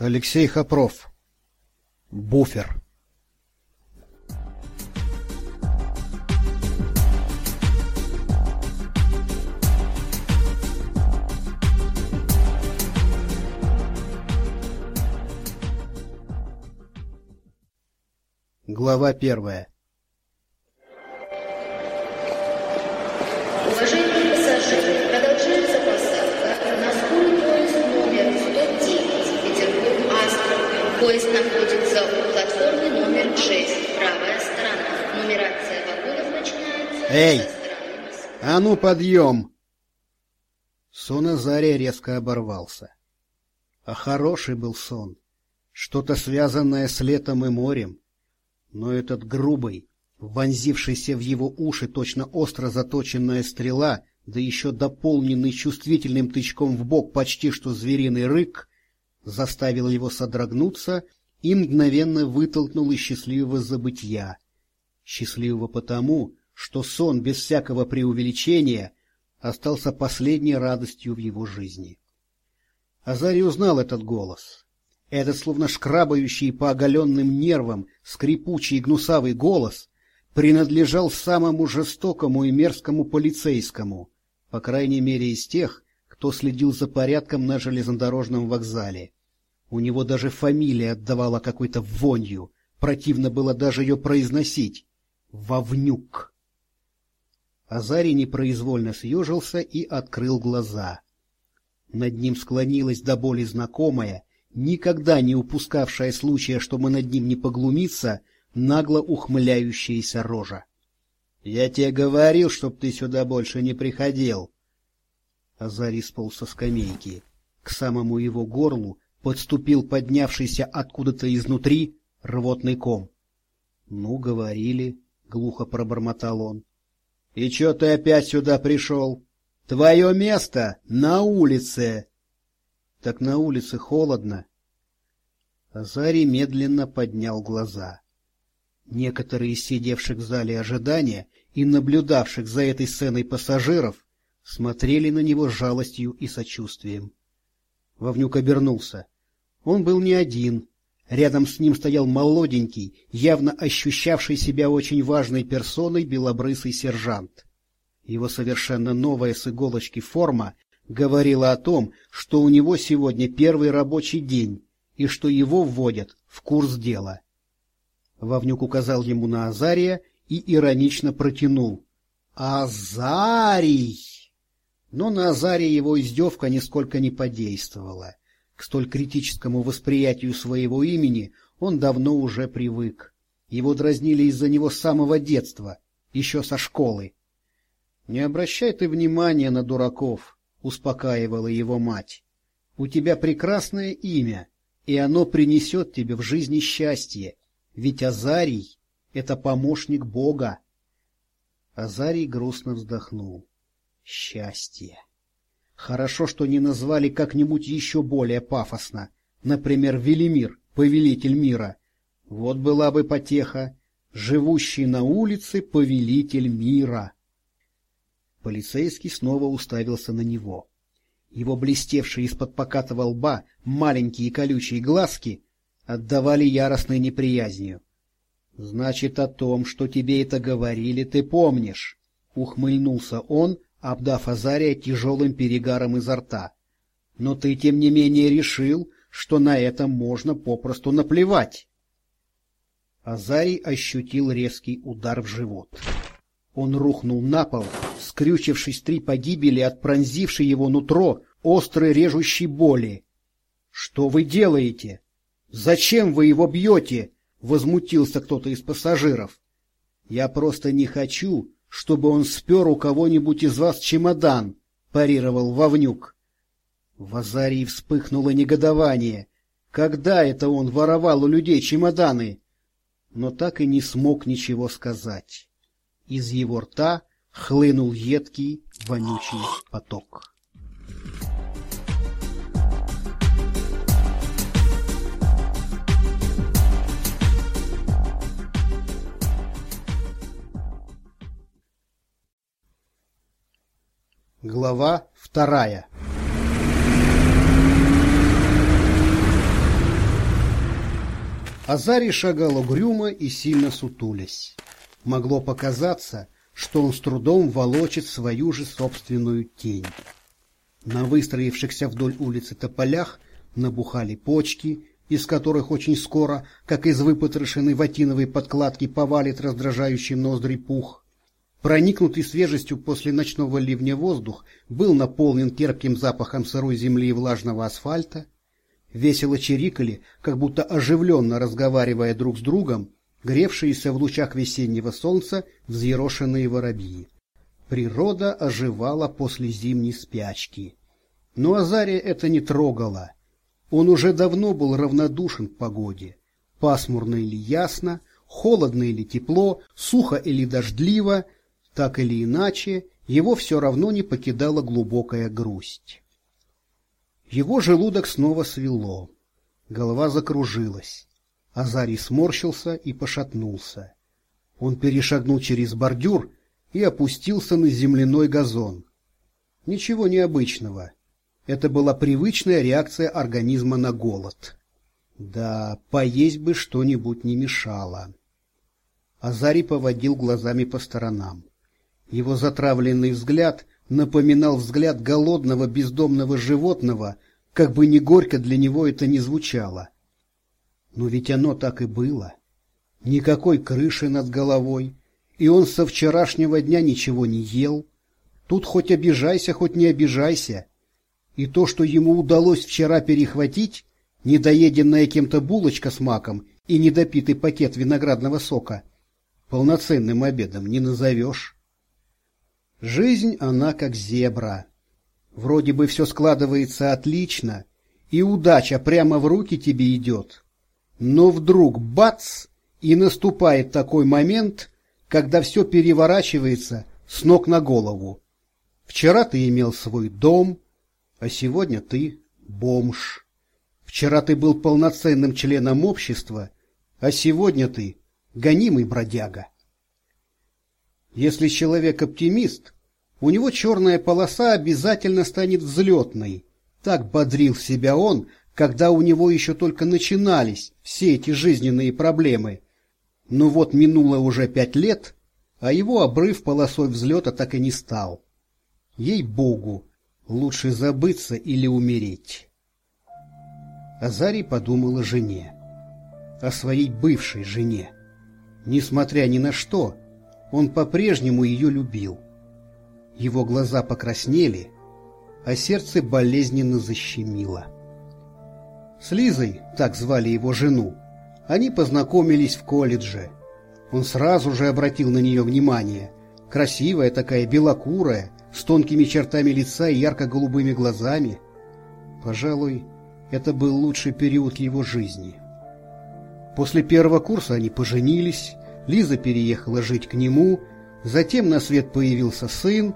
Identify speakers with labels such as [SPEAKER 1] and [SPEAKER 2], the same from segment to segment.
[SPEAKER 1] Алексей Хопров. Буфер. Глава первая.
[SPEAKER 2] Поезд находится у платформы номер 6, правая сторона. Нумерация вагонов начинается
[SPEAKER 1] Эй! А ну, подъем! Сон Азария резко оборвался. А хороший был сон. Что-то связанное с летом и морем. Но этот грубый, вонзившийся в его уши точно остро заточенная стрела, да еще дополненный чувствительным тычком в бок почти что звериный рык, заставил его содрогнуться и мгновенно вытолкнул из счастливого забытья. Счастливого потому, что сон без всякого преувеличения остался последней радостью в его жизни. Азарий узнал этот голос. Этот словно шкрабающий по оголенным нервам скрипучий гнусавый голос принадлежал самому жестокому и мерзкому полицейскому, по крайней мере из тех, кто следил за порядком на железнодорожном вокзале. У него даже фамилия отдавала какой-то вонью, противно было даже ее произносить — Вовнюк. Азарий непроизвольно съежился и открыл глаза. Над ним склонилась до боли знакомая, никогда не упускавшая случая, чтобы над ним не поглумиться, нагло ухмыляющаяся рожа. — Я тебе говорил, чтоб ты сюда больше не приходил. Азарий сполз со скамейки. К самому его горлу подступил поднявшийся откуда-то изнутри рвотный ком. — Ну, говорили, — глухо пробормотал он. — И чё ты опять сюда пришел? Твое место на улице. — Так на улице холодно. Азарий медленно поднял глаза. Некоторые из сидевших в зале ожидания и наблюдавших за этой сценой пассажиров смотрели на него с жалостью и сочувствием. Вовнюк обернулся. Он был не один. Рядом с ним стоял молоденький, явно ощущавший себя очень важной персоной белобрысый сержант. Его совершенно новая с иголочки форма говорила о том, что у него сегодня первый рабочий день и что его вводят в курс дела. Вовнюк указал ему на Азария и иронично протянул. «Азарий!» Но на Азария его издевка нисколько не подействовала. К столь критическому восприятию своего имени он давно уже привык. Его дразнили из-за него с самого детства, еще со школы. «Не обращай ты внимания на дураков», — успокаивала его мать. «У тебя прекрасное имя, и оно принесет тебе в жизни счастье, ведь Азарий — это помощник Бога». Азарий грустно вздохнул. Счастье. Хорошо, что не назвали как-нибудь еще более пафосно. Например, Велимир, повелитель мира. Вот была бы потеха. Живущий на улице повелитель мира. Полицейский снова уставился на него. Его блестевшие из-под покатого лба маленькие колючие глазки отдавали яростной неприязнью. — Значит, о том, что тебе это говорили, ты помнишь, — ухмыльнулся он, обдав Азария тяжелым перегаром изо рта. — Но ты, тем не менее, решил, что на это можно попросту наплевать. Азарий ощутил резкий удар в живот. Он рухнул на пол, скрючившись три погибели от пронзившей его нутро острой режущей боли. — Что вы делаете? Зачем вы его бьете? — возмутился кто-то из пассажиров. — Я просто не хочу, чтобы он спер у кого-нибудь из вас чемодан, — парировал Вовнюк. В Азарии вспыхнуло негодование. Когда это он воровал у людей чемоданы? Но так и не смог ничего сказать. Из его рта хлынул едкий, вонючий поток. Глава вторая Азарий шагал угрюмо и сильно сутулясь. Могло показаться, что он с трудом волочит свою же собственную тень. На выстроившихся вдоль улицы тополях набухали почки, из которых очень скоро, как из выпотрошенной ватиновой подкладки, повалит раздражающий ноздри пух. Проникнутый свежестью после ночного ливня воздух был наполнен терпким запахом сырой земли и влажного асфальта. Весело чирикали, как будто оживленно разговаривая друг с другом, гревшиеся в лучах весеннего солнца взъерошенные воробьи. Природа оживала после зимней спячки. Но Азария это не трогало. Он уже давно был равнодушен к погоде. Пасмурно или ясно, холодно или тепло, сухо или дождливо, так или иначе, его все равно не покидала глубокая грусть. Его желудок снова свело. Голова закружилась. Азарий сморщился и пошатнулся. Он перешагнул через бордюр и опустился на земляной газон. Ничего необычного. Это была привычная реакция организма на голод. Да, поесть бы что-нибудь не мешало. Азарий поводил глазами по сторонам. Его затравленный взгляд напоминал взгляд голодного бездомного животного, как бы ни горько для него это ни звучало. Но ведь оно так и было. Никакой крыши над головой, и он со вчерашнего дня ничего не ел. Тут хоть обижайся, хоть не обижайся. И то, что ему удалось вчера перехватить, недоеденная кем-то булочка с маком и недопитый пакет виноградного сока, полноценным обедом не назовешь. Жизнь она как зебра. Вроде бы все складывается отлично, и удача прямо в руки тебе идет. Но вдруг бац, и наступает такой момент, когда все переворачивается с ног на голову. Вчера ты имел свой дом, а сегодня ты бомж. Вчера ты был полноценным членом общества, а сегодня ты гонимый бродяга. Если человек оптимист, у него черная полоса обязательно станет взлетной. Так бодрил себя он, когда у него еще только начинались все эти жизненные проблемы. Но вот минуло уже пять лет, а его обрыв полосой взлета так и не стал. Ей-богу, лучше забыться или умереть. Азарий подумал о жене, о своей бывшей жене. Несмотря ни на что, он по-прежнему ее любил. Его глаза покраснели, а сердце болезненно защемило. С Лизой, так звали его жену, они познакомились в колледже. Он сразу же обратил на нее внимание. Красивая такая, белокурая, с тонкими чертами лица и ярко-голубыми глазами. Пожалуй, это был лучший период его жизни. После первого курса они поженились, Лиза переехала жить к нему, затем на свет появился сын,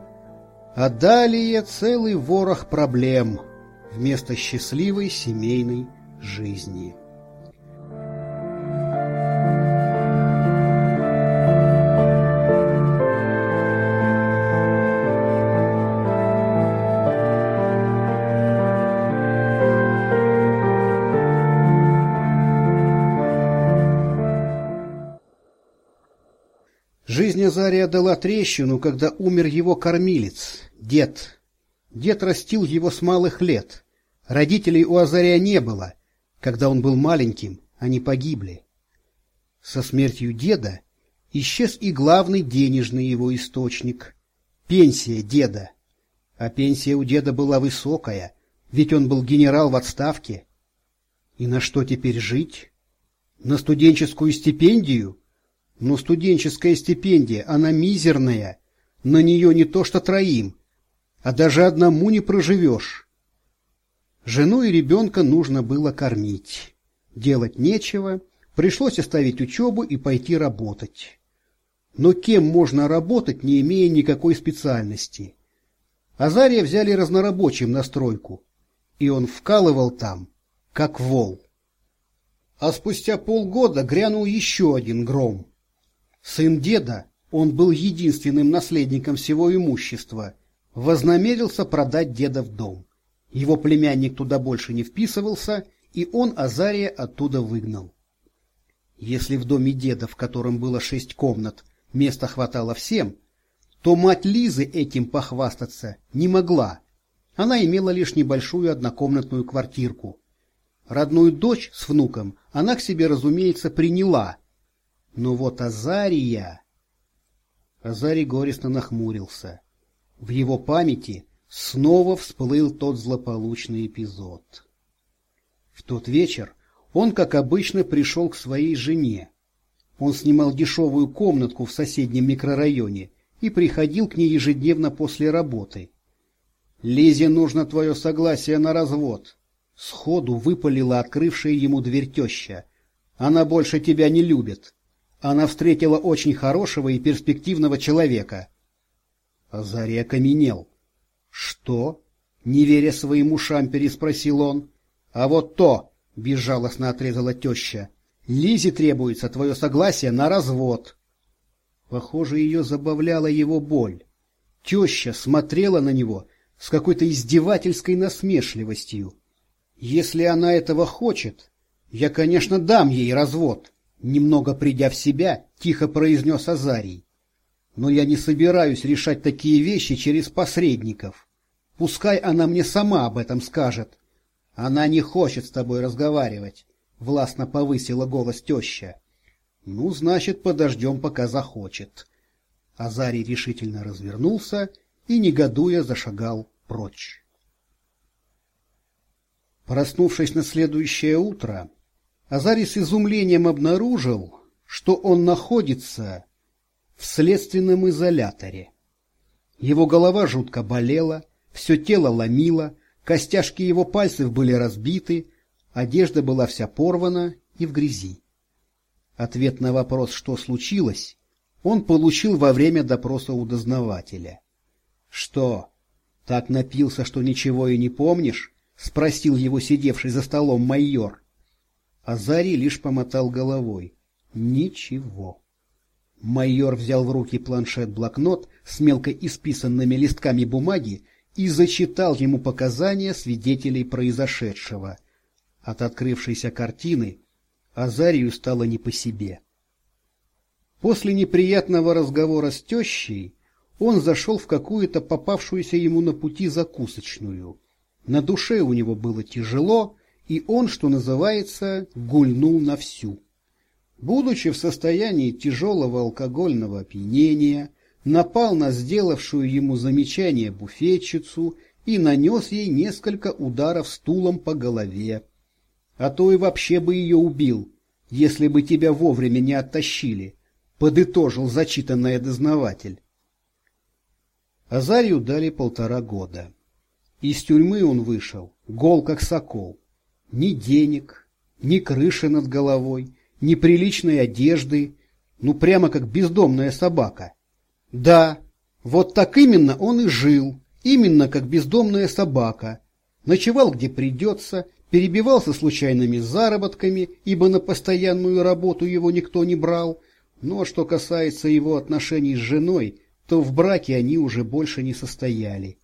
[SPEAKER 1] а далее целый ворох проблем вместо счастливой семейной жизни. Жизнь Азария дала трещину, когда умер его кормилец, дед. Дед растил его с малых лет. Родителей у Азария не было. Когда он был маленьким, они погибли. Со смертью деда исчез и главный денежный его источник — пенсия деда. А пенсия у деда была высокая, ведь он был генерал в отставке. И на что теперь жить? На студенческую стипендию? Но студенческая стипендия, она мизерная. На нее не то что троим, а даже одному не проживешь. Жену и ребенка нужно было кормить. Делать нечего, пришлось оставить учебу и пойти работать. Но кем можно работать, не имея никакой специальности? Азария взяли разнорабочим на стройку, и он вкалывал там, как вол. А спустя полгода грянул еще один гром. Сын деда, он был единственным наследником всего имущества, вознамерился продать деда в дом. Его племянник туда больше не вписывался, и он Азария оттуда выгнал. Если в доме деда, в котором было шесть комнат, места хватало всем, то мать Лизы этим похвастаться не могла. Она имела лишь небольшую однокомнатную квартирку. Родную дочь с внуком она к себе, разумеется, приняла. Но вот Азария... Азарий горестно нахмурился. В его памяти снова всплыл тот злополучный эпизод. В тот вечер он, как обычно, пришел к своей жене. Он снимал дешевую комнатку в соседнем микрорайоне и приходил к ней ежедневно после работы. «Лизе нужно твое согласие на развод», — сходу выпалила открывшая ему дверь теща. «Она больше тебя не любит. Она встретила очень хорошего и перспективного человека». Азарий окаменел. «Что?» — не веря своим ушам, переспросил он. «А вот то!» — безжалостно отрезала теща. «Лизе требуется твое согласие на развод». Похоже, ее забавляла его боль. Теща смотрела на него с какой-то издевательской насмешливостью. «Если она этого хочет, я, конечно, дам ей развод», — немного придя в себя, тихо произнес Азарий. «Но я не собираюсь решать такие вещи через посредников. Пускай она мне сама об этом скажет». Она не хочет с тобой разговаривать, — властно повысила голос теща. Ну, значит, подождем, пока захочет. Азарий решительно развернулся и, негодуя, зашагал прочь. Проснувшись на следующее утро, Азарий с изумлением обнаружил, что он находится в следственном изоляторе. Его голова жутко болела, все тело ломило, Костяшки его пальцев были разбиты, одежда была вся порвана и в грязи. Ответ на вопрос, что случилось, он получил во время допроса у дознавателя. — Что, так напился, что ничего и не помнишь? — спросил его сидевший за столом майор. Азарий лишь помотал головой. — Ничего. Майор взял в руки планшет-блокнот с мелко исписанными листками бумаги и зачитал ему показания свидетелей произошедшего. От открывшейся картины Азарию стало не по себе. После неприятного разговора с тещей он зашел в какую-то попавшуюся ему на пути закусочную. На душе у него было тяжело, и он, что называется, гульнул на всю. Будучи в состоянии тяжелого алкогольного опьянения, напал на сделавшую ему замечание буфетчицу и нанес ей несколько ударов стулом по голове. А то и вообще бы ее убил, если бы тебя вовремя не оттащили, подытожил зачитанный дознаватель. Азарию дали полтора года. Из тюрьмы он вышел, гол как сокол. Ни денег, ни крыши над головой, ни приличной одежды, ну прямо как бездомная собака. Да, вот так именно он и жил, именно как бездомная собака. Ночевал где придется, перебивался случайными заработками, ибо на постоянную работу его никто не брал. Но что касается его отношений с женой, то в браке они уже больше не состояли.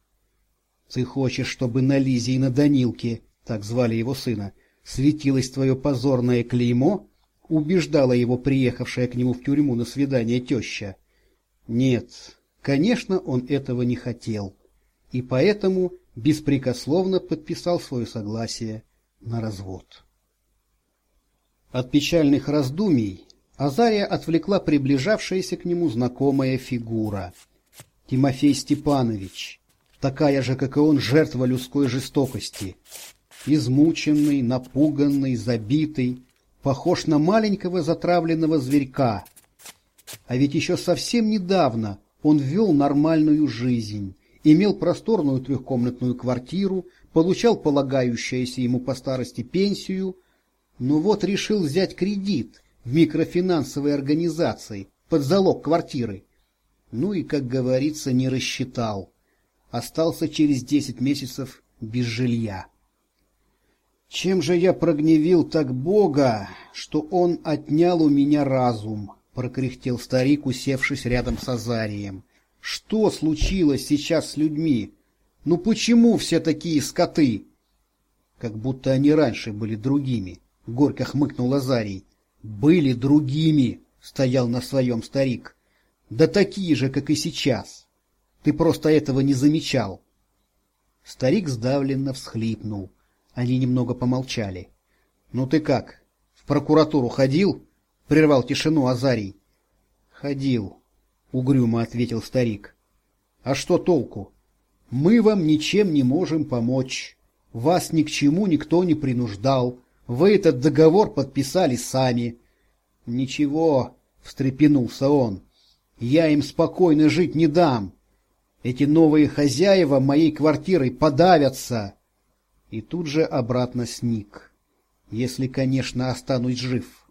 [SPEAKER 1] Ты хочешь, чтобы на Лизе и на Данилке, так звали его сына, светилось твое позорное клеймо? Убеждала его приехавшая к нему в тюрьму на свидание теща. Нет, конечно, он этого не хотел, и поэтому беспрекословно подписал свое согласие на развод. От печальных раздумий Азария отвлекла приближавшаяся к нему знакомая фигура. Тимофей Степанович, такая же, как и он, жертва людской жестокости. Измученный, напуганный, забитый, похож на маленького затравленного зверька — а ведь еще совсем недавно он вел нормальную жизнь, имел просторную трехкомнатную квартиру, получал полагающуюся ему по старости пенсию, но вот решил взять кредит в микрофинансовой организации под залог квартиры. Ну и, как говорится, не рассчитал. Остался через десять месяцев без жилья. Чем же я прогневил так Бога, что он отнял у меня разум? прокряхтел старик, усевшись рядом с Азарием. Что случилось сейчас с людьми? Ну почему все такие скоты? Как будто они раньше были другими, горько хмыкнул Азарий. Были другими, стоял на своем старик. Да такие же, как и сейчас. Ты просто этого не замечал. Старик сдавленно всхлипнул. Они немного помолчали. — Ну ты как, в прокуратуру ходил? — прервал тишину Азарий. — Ходил, — угрюмо ответил старик. — А что толку? Мы вам ничем не можем помочь. Вас ни к чему никто не принуждал. Вы этот договор подписали сами. — Ничего, — встрепенулся он, — я им спокойно жить не дам. Эти новые хозяева моей квартирой подавятся. И тут же обратно сник. Если, конечно, останусь жив.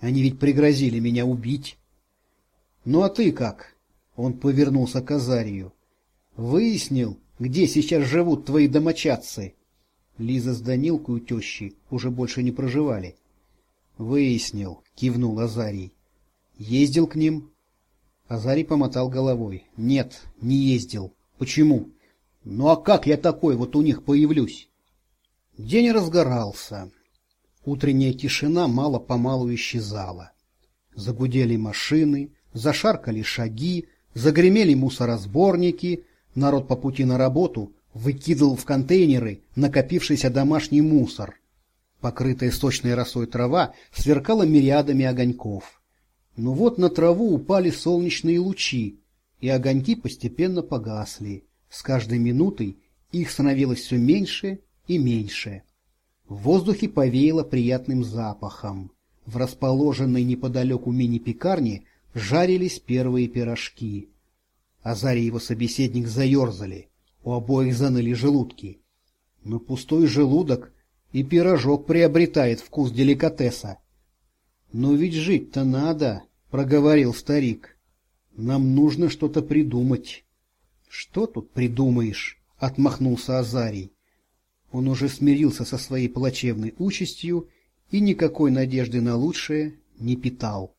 [SPEAKER 1] Они ведь пригрозили меня убить. Ну а ты как? Он повернулся к Азарию. Выяснил, где сейчас живут твои домочадцы? Лиза с Данилкой у тещи уже больше не проживали. Выяснил, кивнул Азарий. Ездил к ним? Азарий помотал головой. Нет, не ездил. Почему? Ну а как я такой вот у них появлюсь? День разгорался. Утренняя тишина мало-помалу исчезала. Загудели машины, зашаркали шаги, загремели мусоросборники, народ по пути на работу выкидывал в контейнеры накопившийся домашний мусор. Покрытая сочной росой трава сверкала мириадами огоньков. Но вот на траву упали солнечные лучи, и огоньки постепенно погасли. С каждой минутой их становилось все меньше и меньше. В воздухе повеяло приятным запахом. В расположенной неподалеку мини-пекарне жарились первые пирожки. Азарий и его собеседник заерзали. У обоих заныли желудки. Но пустой желудок и пирожок приобретает вкус деликатеса. «Но ведь жить-то надо», — проговорил старик. «Нам нужно что-то придумать». «Что тут придумаешь?» — отмахнулся Азарий. Он уже смирился со своей плачевной участью и никакой надежды на лучшее не питал.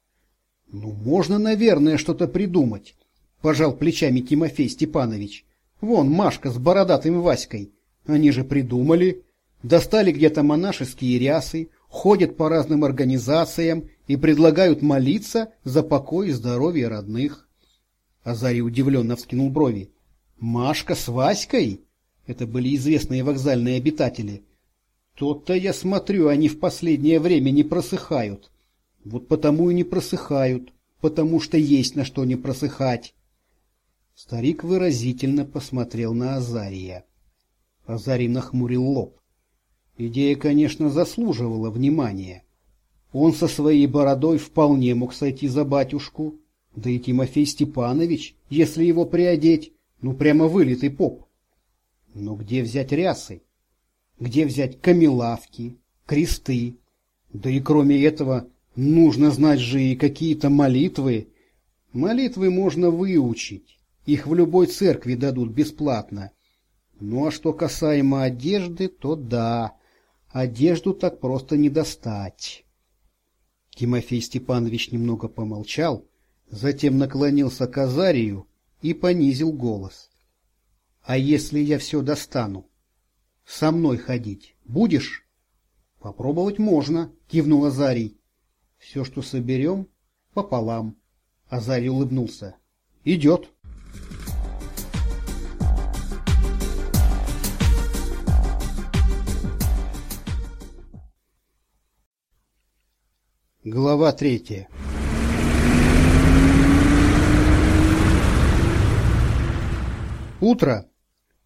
[SPEAKER 1] «Ну, можно, наверное, что-то придумать», — пожал плечами Тимофей Степанович. «Вон Машка с бородатым Васькой. Они же придумали. Достали где-то монашеские рясы, ходят по разным организациям и предлагают молиться за покой и здоровье родных. Азарий удивленно вскинул брови. «Машка с Васькой?» Это были известные вокзальные обитатели. «То-то, я смотрю, они в последнее время не просыхают. Вот потому и не просыхают, потому что есть на что не просыхать». Старик выразительно посмотрел на Азария. Азарий нахмурил лоб. Идея, конечно, заслуживала внимания. Он со своей бородой вполне мог сойти за батюшку, да и Тимофей Степанович, если его приодеть, ну прямо вылитый поп. Но где взять рясы? Где взять камелавки, кресты? Да и кроме этого, нужно знать же и какие-то молитвы. Молитвы можно выучить, их в любой церкви дадут бесплатно. Ну а что касаемо одежды, то да, одежду так просто не достать. Тимофей Степанович немного помолчал, затем наклонился к Азарию и понизил голос. — А если я все достану? Со мной ходить будешь? — Попробовать можно, — кивнул Азарий. — Все, что соберем, пополам. Азарий улыбнулся. — Идет. Глава третья Утро –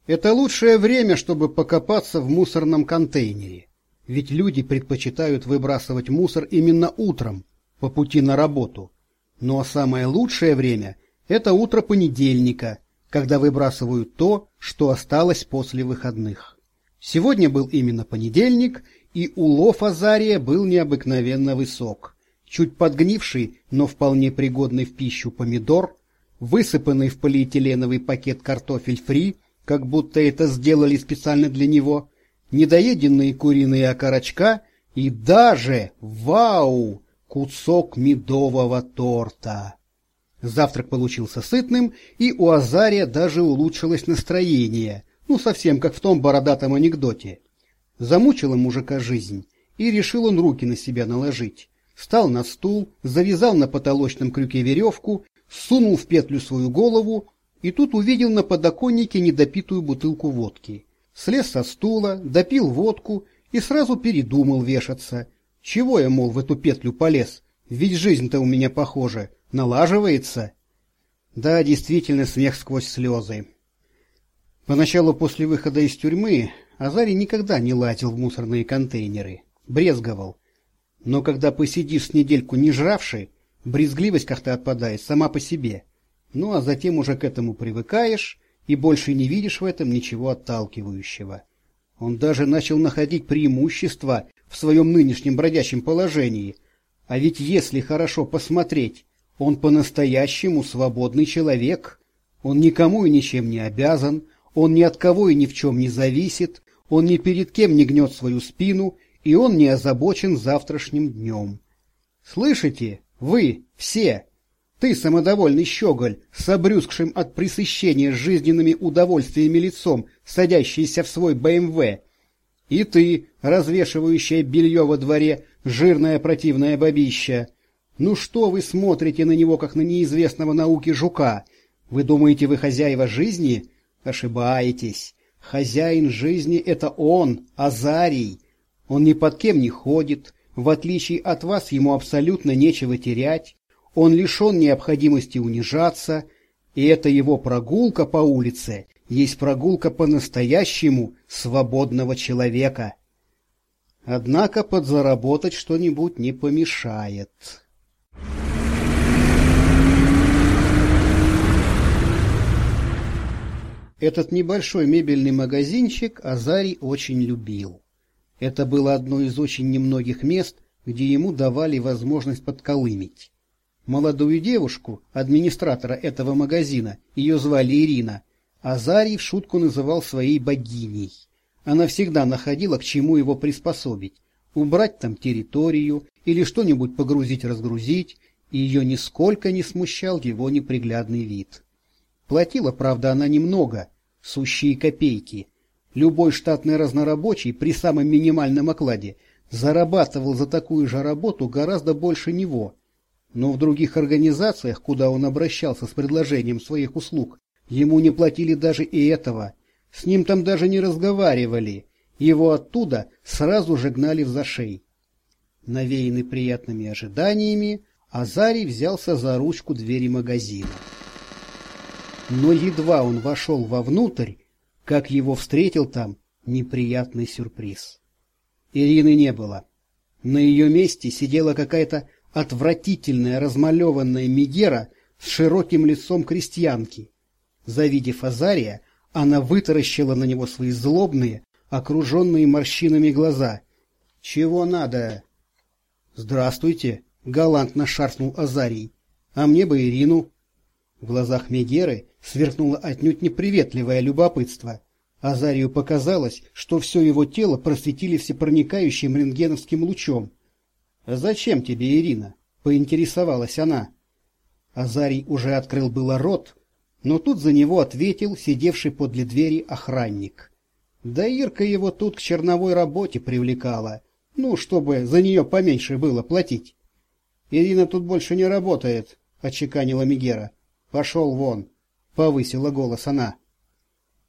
[SPEAKER 1] это лучшее время, чтобы покопаться в мусорном контейнере. Ведь люди предпочитают выбрасывать мусор именно утром, по пути на работу. Ну а самое лучшее время – это утро понедельника, когда выбрасывают то, что осталось после выходных. Сегодня был именно понедельник – и улов Азария был необыкновенно высок. Чуть подгнивший, но вполне пригодный в пищу помидор, высыпанный в полиэтиленовый пакет картофель фри, как будто это сделали специально для него, недоеденные куриные окорочка и даже, вау, кусок медового торта. Завтрак получился сытным, и у Азария даже улучшилось настроение, ну совсем как в том бородатом анекдоте. Замучила мужика жизнь, и решил он руки на себя наложить. встал на стул, завязал на потолочном крюке веревку, сунул в петлю свою голову и тут увидел на подоконнике недопитую бутылку водки. Слез со стула, допил водку и сразу передумал вешаться. Чего я, мол, в эту петлю полез? Ведь жизнь-то у меня, похоже, налаживается. Да, действительно, смех сквозь слезы. Поначалу после выхода из тюрьмы Азарий никогда не лазил в мусорные контейнеры, брезговал. Но когда посидишь с недельку не жравший, брезгливость как-то отпадает сама по себе. Ну а затем уже к этому привыкаешь и больше не видишь в этом ничего отталкивающего. Он даже начал находить преимущества в своем нынешнем бродячем положении. А ведь если хорошо посмотреть, он по-настоящему свободный человек. Он никому и ничем не обязан, он ни от кого и ни в чем не зависит, он ни перед кем не гнет свою спину, и он не озабочен завтрашним днем. Слышите, вы все, ты, самодовольный щеголь, с обрюзгшим от пресыщения жизненными удовольствиями лицом, садящийся в свой БМВ, и ты, развешивающая белье во дворе, жирная противная бабища. Ну что вы смотрите на него, как на неизвестного науки жука? Вы думаете, вы хозяева жизни? Ошибаетесь. Хозяин жизни — это он, Азарий. Он ни под кем не ходит, в отличие от вас ему абсолютно нечего терять, он лишен необходимости унижаться, и эта его прогулка по улице есть прогулка по-настоящему свободного человека. Однако подзаработать что-нибудь не помешает. Этот небольшой мебельный магазинчик Азарий очень любил. Это было одно из очень немногих мест, где ему давали возможность подколымить. Молодую девушку, администратора этого магазина, ее звали Ирина, Азарий в шутку называл своей богиней. Она всегда находила, к чему его приспособить. Убрать там территорию или что-нибудь погрузить-разгрузить, и ее нисколько не смущал его неприглядный вид. Платила, правда, она немного, сущие копейки. Любой штатный разнорабочий при самом минимальном окладе зарабатывал за такую же работу гораздо больше него. Но в других организациях, куда он обращался с предложением своих услуг, ему не платили даже и этого. С ним там даже не разговаривали. Его оттуда сразу же гнали в зашей. Навеянный приятными ожиданиями, Азарий взялся за ручку двери магазина. Но едва он вошел вовнутрь, как его встретил там неприятный сюрприз. Ирины не было. На ее месте сидела какая-то отвратительная размалеванная мигера с широким лицом крестьянки. Завидев Азария, она вытаращила на него свои злобные, окруженные морщинами глаза. — Чего надо? — Здравствуйте, — галантно шаркнул Азарий. — А мне бы Ирину. В глазах Мегеры сверкнуло отнюдь неприветливое любопытство. Азарию показалось, что все его тело просветили всепроникающим рентгеновским лучом. «А зачем тебе, Ирина?» — поинтересовалась она. Азарий уже открыл было рот, но тут за него ответил сидевший подле двери охранник. Да Ирка его тут к черновой работе привлекала, ну, чтобы за нее поменьше было платить. «Ирина тут больше не работает», — отчеканила Мегера. «Пошел вон!» — повысила голос она.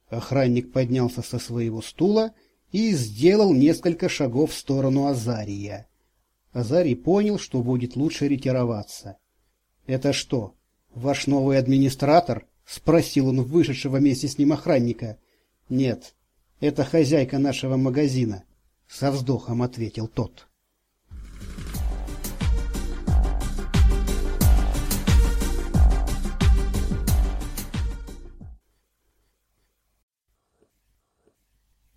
[SPEAKER 1] Охранник поднялся со своего стула и сделал несколько шагов в сторону Азария. Азарий понял, что будет лучше ретироваться. «Это что, ваш новый администратор?» — спросил он вышедшего вместе с ним охранника. «Нет, это хозяйка нашего магазина», — со вздохом ответил тот.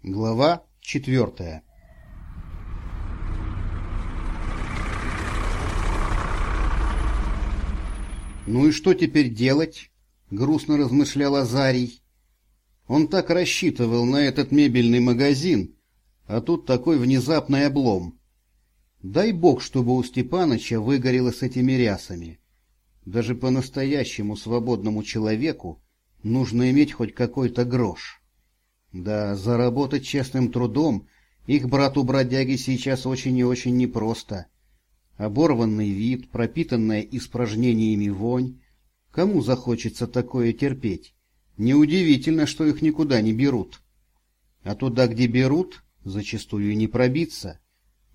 [SPEAKER 1] Глава четвертая «Ну и что теперь делать?» — грустно размышлял Азарий. Он так рассчитывал на этот мебельный магазин, а тут такой внезапный облом. Дай бог, чтобы у Степаныча выгорело с этими рясами. Даже по-настоящему свободному человеку нужно иметь хоть какой-то грош. Да, заработать честным трудом их брату-бродяге сейчас очень и очень непросто. Оборванный вид, пропитанная испражнениями вонь. Кому захочется такое терпеть? Неудивительно, что их никуда не берут. А туда, где берут, зачастую не пробиться.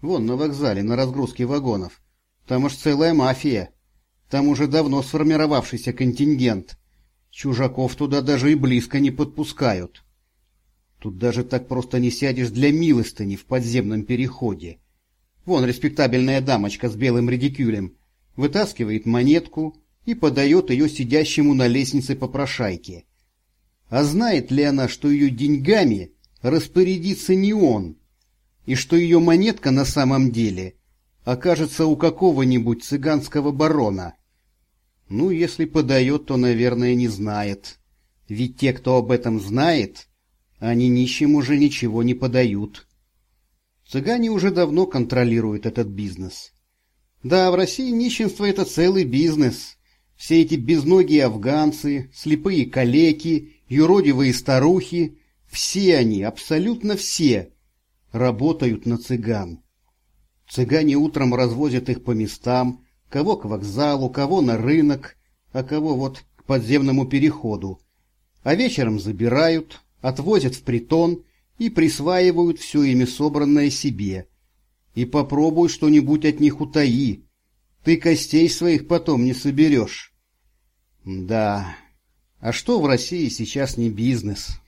[SPEAKER 1] Вон на вокзале, на разгрузке вагонов. Там уж целая мафия. Там уже давно сформировавшийся контингент. Чужаков туда даже и близко не подпускают. Тут даже так просто не сядешь для милостыни в подземном переходе. Вон респектабельная дамочка с белым редикюлем вытаскивает монетку и подает ее сидящему на лестнице попрошайке. А знает ли она, что ее деньгами распорядится не он, и что ее монетка на самом деле окажется у какого-нибудь цыганского барона? Ну, если подает, то, наверное, не знает. Ведь те, кто об этом знает, они нищим уже ничего не подают. Цыгане уже давно контролируют этот бизнес. Да, в России нищенство — это целый бизнес. Все эти безногие афганцы, слепые калеки, юродивые старухи, все они, абсолютно все, работают на цыган. Цыгане утром развозят их по местам, кого к вокзалу, кого на рынок, а кого вот к подземному переходу. А вечером забирают, отвозят в притон и присваивают все ими собранное себе. И попробуй что-нибудь от них утаи. Ты костей своих потом не соберешь. Да, а что в России сейчас не бизнес?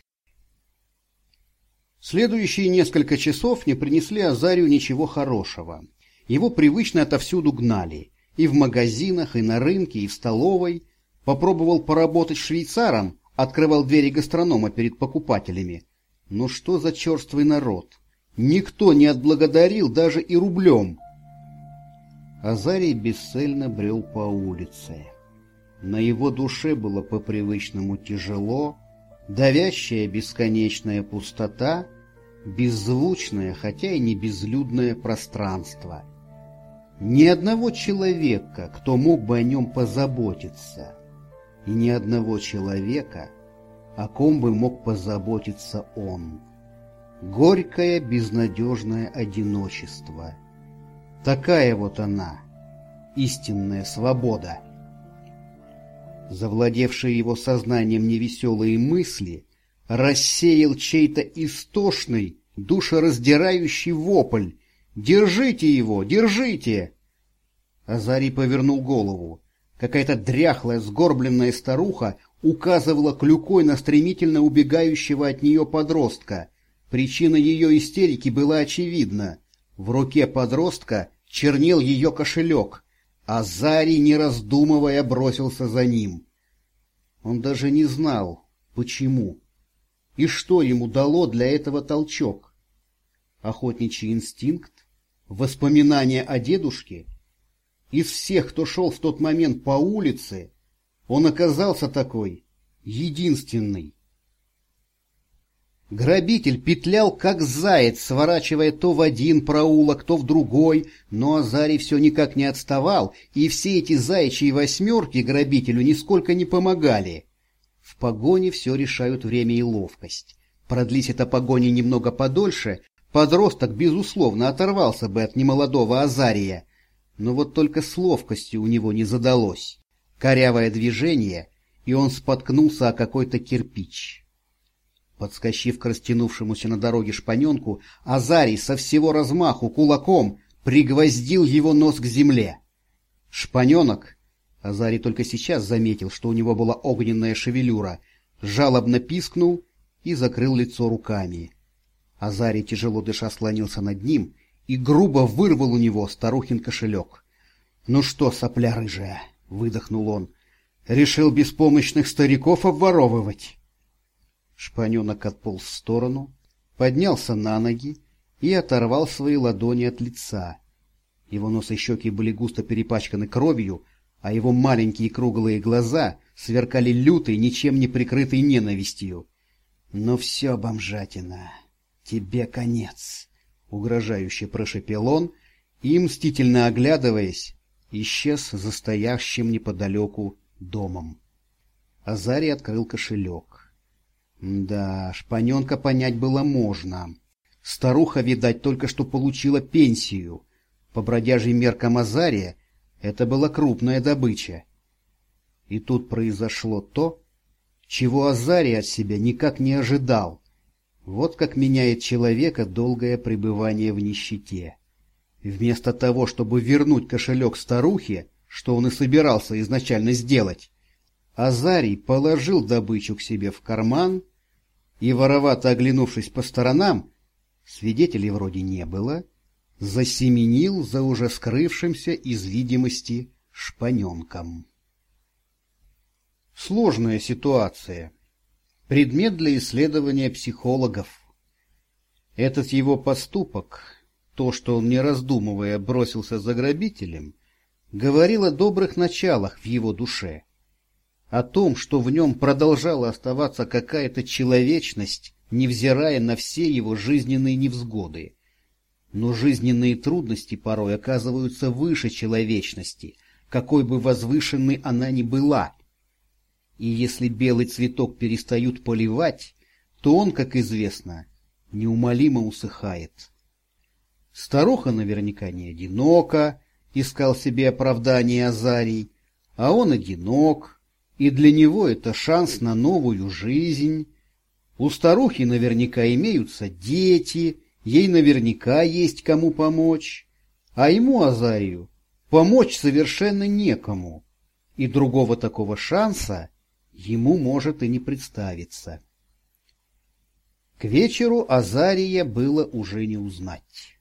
[SPEAKER 1] Следующие несколько часов не принесли Азарию ничего хорошего. Его привычно отовсюду гнали. И в магазинах, и на рынке, и в столовой. Попробовал поработать швейцаром, открывал двери гастронома перед покупателями. Но что за черствый народ? Никто не отблагодарил даже и рублем. Азарий бесцельно брел по улице. На его душе было по-привычному тяжело, давящая бесконечная пустота, беззвучное, хотя и не безлюдное пространство. Ни одного человека, кто мог бы о нем позаботиться, и ни одного человека, о ком бы мог позаботиться он. Горькое, безнадежное одиночество. Такая вот она, истинная свобода. Завладевшие его сознанием невеселые мысли рассеял чей-то истошный, душераздирающий вопль. «Держите его! Держите!» Азарий повернул голову. Какая-то дряхлая, сгорбленная старуха указывала клюкой на стремительно убегающего от нее подростка. Причина ее истерики была очевидна. В руке подростка чернел ее кошелек. Азарий, не раздумывая, бросился за ним. Он даже не знал, почему. И что ему дало для этого толчок? Охотничий инстинкт? Воспоминания о дедушке? Из всех, кто шел в тот момент по улице, он оказался такой, единственный. Грабитель петлял, как заяц, сворачивая то в один проулок, то в другой, но Азарий все никак не отставал, и все эти заячьи восьмерки грабителю нисколько не помогали. В погоне все решают время и ловкость. Продлись эта погоня немного подольше, подросток, безусловно, оторвался бы от немолодого Азария. Но вот только с ловкостью у него не задалось. Корявое движение, и он споткнулся о какой-то кирпич. Подскочив к растянувшемуся на дороге шпаненку, Азарий со всего размаху кулаком пригвоздил его нос к земле. Шпаненок, Азарий только сейчас заметил, что у него была огненная шевелюра, жалобно пискнул и закрыл лицо руками. Азарий, тяжело дыша, склонился над ним и грубо вырвал у него старухин кошелек. — Ну что, сопля рыжая, — выдохнул он, — решил беспомощных стариков обворовывать. Шпаненок отполз в сторону, поднялся на ноги и оторвал свои ладони от лица. Его нос и щеки были густо перепачканы кровью, а его маленькие круглые глаза сверкали лютой, ничем не прикрытой ненавистью. «Ну все, бомжатина, тебе конец!» — угрожающе прошепел он и, мстительно оглядываясь, исчез за стоящим неподалеку домом. Азарий открыл кошелек. Да, шпаненка понять было можно. Старуха, видать, только что получила пенсию. По бродяжьим меркам Азария это была крупная добыча. И тут произошло то, чего Азарий от себя никак не ожидал. Вот как меняет человека долгое пребывание в нищете. Вместо того, чтобы вернуть кошелек старухе, что он и собирался изначально сделать, Азарий положил добычу к себе в карман и, воровато оглянувшись по сторонам, свидетелей вроде не было, засеменил за уже скрывшимся из видимости шпаненком. Сложная ситуация. Предмет для исследования психологов. Этот его поступок, то, что он, не раздумывая, бросился за грабителем, говорил о добрых началах в его душе, о том, что в нем продолжала оставаться какая-то человечность, невзирая на все его жизненные невзгоды. Но жизненные трудности порой оказываются выше человечности, какой бы возвышенной она ни была. И если белый цветок перестают поливать, то он, как известно, неумолимо усыхает. Старуха наверняка не одинока, искал себе оправдание Азарий, а он одинок, и для него это шанс на новую жизнь. У старухи наверняка имеются дети, ей наверняка есть кому помочь, а ему, Азарию, помочь совершенно некому, и другого такого шанса ему может и не представиться. К вечеру Азария было уже не узнать.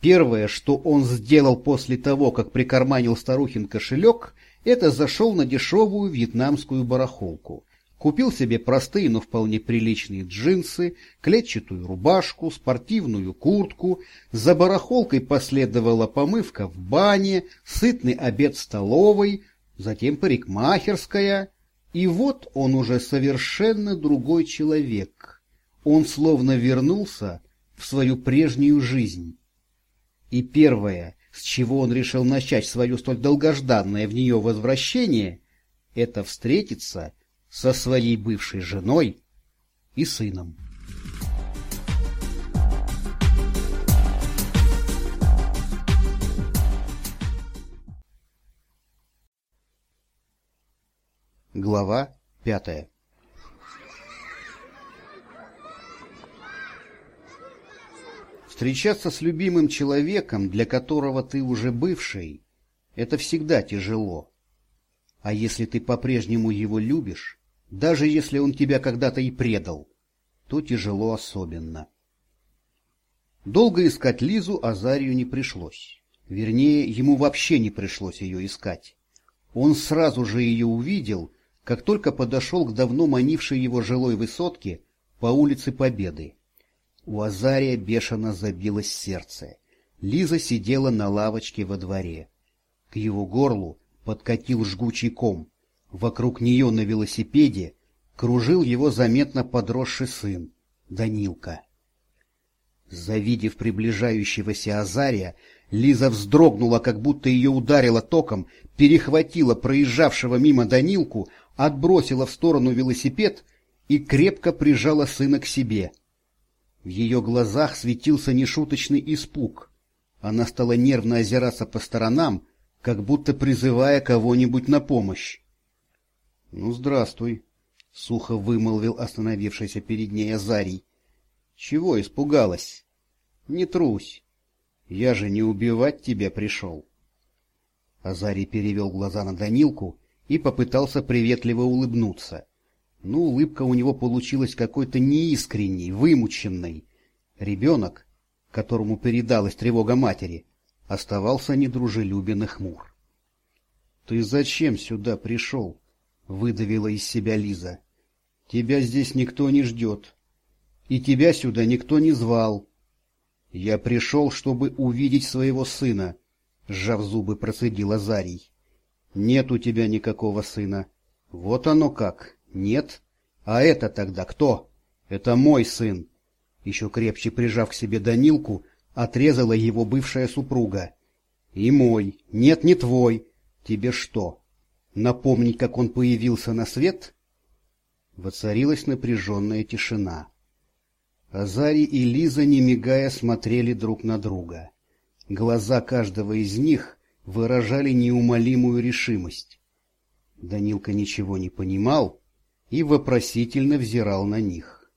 [SPEAKER 1] Первое, что он сделал после того, как прикарманил старухин кошелек, это зашел на дешевую вьетнамскую барахолку. Купил себе простые, но вполне приличные джинсы, клетчатую рубашку, спортивную куртку. За барахолкой последовала помывка в бане, сытный обед в столовой, затем парикмахерская. И вот он уже совершенно другой человек. Он словно вернулся в свою прежнюю жизнь. И первое, с чего он решил начать свое столь долгожданное в нее возвращение, это встретиться со своей бывшей женой и сыном. Глава пятая Встречаться с любимым человеком, для которого ты уже бывший, это всегда тяжело. А если ты по-прежнему его любишь, даже если он тебя когда-то и предал, то тяжело особенно. Долго искать Лизу Азарию не пришлось. Вернее, ему вообще не пришлось ее искать. Он сразу же ее увидел, как только подошел к давно манившей его жилой высотке по улице Победы. У Азария бешено забилось сердце. Лиза сидела на лавочке во дворе. К его горлу подкатил жгучий ком. Вокруг нее на велосипеде кружил его заметно подросший сын, Данилка. Завидев приближающегося Азария, Лиза вздрогнула, как будто ее ударило током, перехватила проезжавшего мимо Данилку, отбросила в сторону велосипед и крепко прижала сына к себе — в ее глазах светился нешуточный испуг. Она стала нервно озираться по сторонам, как будто призывая кого-нибудь на помощь. — Ну, здравствуй, — сухо вымолвил остановившийся перед ней Азарий. — Чего испугалась? — Не трусь. Я же не убивать тебя пришел. Азарий перевел глаза на Данилку и попытался приветливо улыбнуться но улыбка у него получилась какой-то неискренней, вымученной. Ребенок, которому передалась тревога матери, оставался недружелюбен и хмур. — Ты зачем сюда пришел? — выдавила из себя Лиза. — Тебя здесь никто не ждет. И тебя сюда никто не звал. — Я пришел, чтобы увидеть своего сына, — сжав зубы, процедил Азарий. — Нет у тебя никакого сына. Вот оно как. Нет? А это тогда кто? Это мой сын. Еще крепче прижав к себе Данилку, отрезала его бывшая супруга. И мой. Нет, не твой. Тебе что? Напомнить, как он появился на свет? Воцарилась напряженная тишина. Азарий и Лиза, не мигая, смотрели друг на друга. Глаза каждого из них выражали неумолимую решимость. Данилка ничего не понимал и вопросительно взирал на них.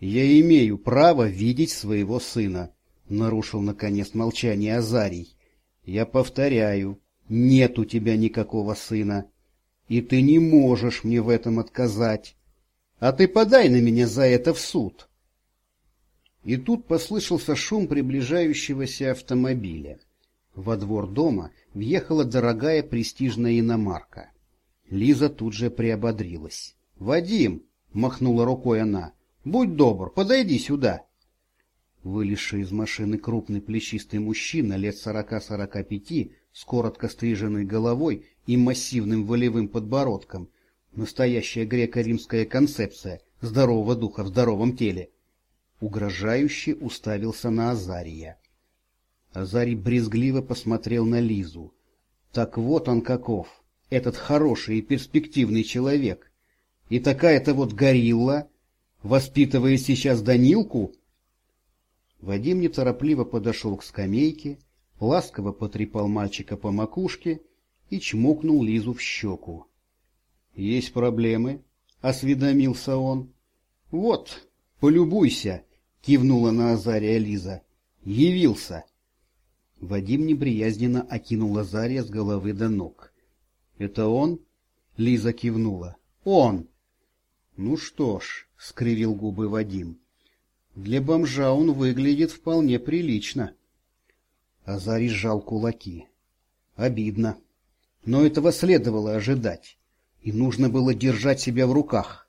[SPEAKER 1] «Я имею право видеть своего сына», — нарушил, наконец, молчание Азарий. «Я повторяю, нет у тебя никакого сына, и ты не можешь мне в этом отказать. А ты подай на меня за это в суд». И тут послышался шум приближающегося автомобиля. Во двор дома въехала дорогая престижная иномарка. Лиза тут же приободрилась. «Вадим!» — махнула рукой она. «Будь добр, подойди сюда!» Вылезший из машины крупный плечистый мужчина лет сорока-сорока пяти с коротко стриженной головой и массивным волевым подбородком, настоящая греко-римская концепция здорового духа в здоровом теле, угрожающе уставился на Азария. Азарий брезгливо посмотрел на Лизу. Так вот он каков, этот хороший и перспективный человек. И такая-то вот горилла, воспитывая сейчас Данилку... Вадим неторопливо подошел к скамейке, ласково потрепал мальчика по макушке и чмокнул Лизу в щеку. — Есть проблемы? — осведомился он. — Вот, полюбуйся, — кивнула на Азария Лиза. — Явился. Вадим неприязненно окинул Азария с головы до ног. — Это он? — Лиза кивнула. — Он! — Ну что ж, — скривил губы Вадим, — для бомжа он выглядит вполне прилично. Азарий сжал кулаки. Обидно. Но этого следовало ожидать, и нужно было держать себя в руках.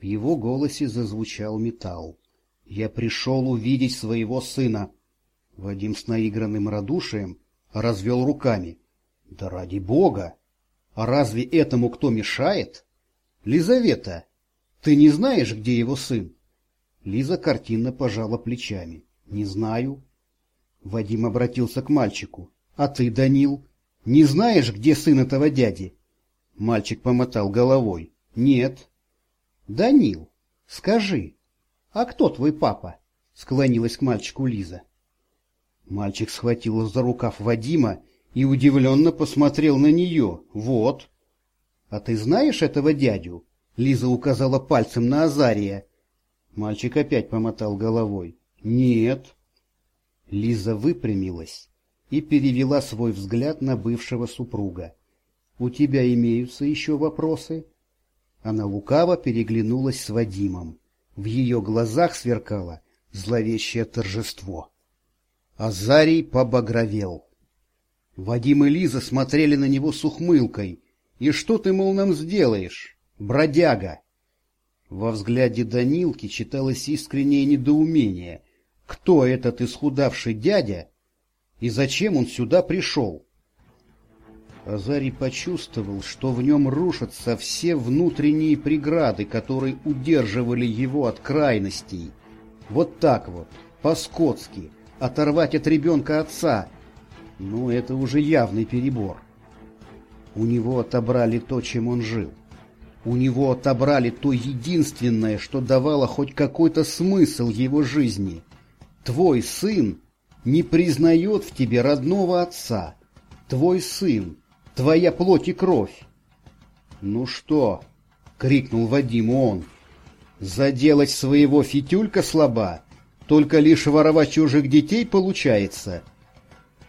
[SPEAKER 1] В его голосе зазвучал металл. «Я пришел увидеть своего сына». Вадим с наигранным радушием развел руками. «Да ради бога! А разве этому кто мешает? Лизавета, ты не знаешь, где его сын?» Лиза картинно пожала плечами. «Не знаю». Вадим обратился к мальчику. «А ты, Данил, не знаешь, где сын этого дяди?» Мальчик помотал головой. «Нет». «Данил, скажи, а кто твой папа?» Склонилась к мальчику Лиза. Мальчик схватил за рукав Вадима и удивленно посмотрел на нее. «Вот». «А ты знаешь этого дядю?» Лиза указала пальцем на Азария. Мальчик опять помотал головой. «Нет». Лиза выпрямилась и перевела свой взгляд на бывшего супруга. «У тебя имеются еще вопросы?» Она лукаво переглянулась с Вадимом. В ее глазах сверкало зловещее торжество. Азарий побагровел. Вадим и Лиза смотрели на него с ухмылкой. «И что ты, мол, нам сделаешь, бродяга?» Во взгляде Данилки читалось искреннее недоумение. Кто этот исхудавший дядя и зачем он сюда пришел? Азарий почувствовал, что в нем рушатся все внутренние преграды, которые удерживали его от крайностей. Вот так вот, по-скотски, оторвать от ребенка отца. Ну, это уже явный перебор. У него отобрали то, чем он жил. У него отобрали то единственное, что давало хоть какой-то смысл его жизни. Твой сын не признает в тебе родного отца. Твой сын, твоя плоть и кровь. «Ну что?» — крикнул Вадиму он. «Заделать своего фитюлька слаба, только лишь воровать чужих детей получается».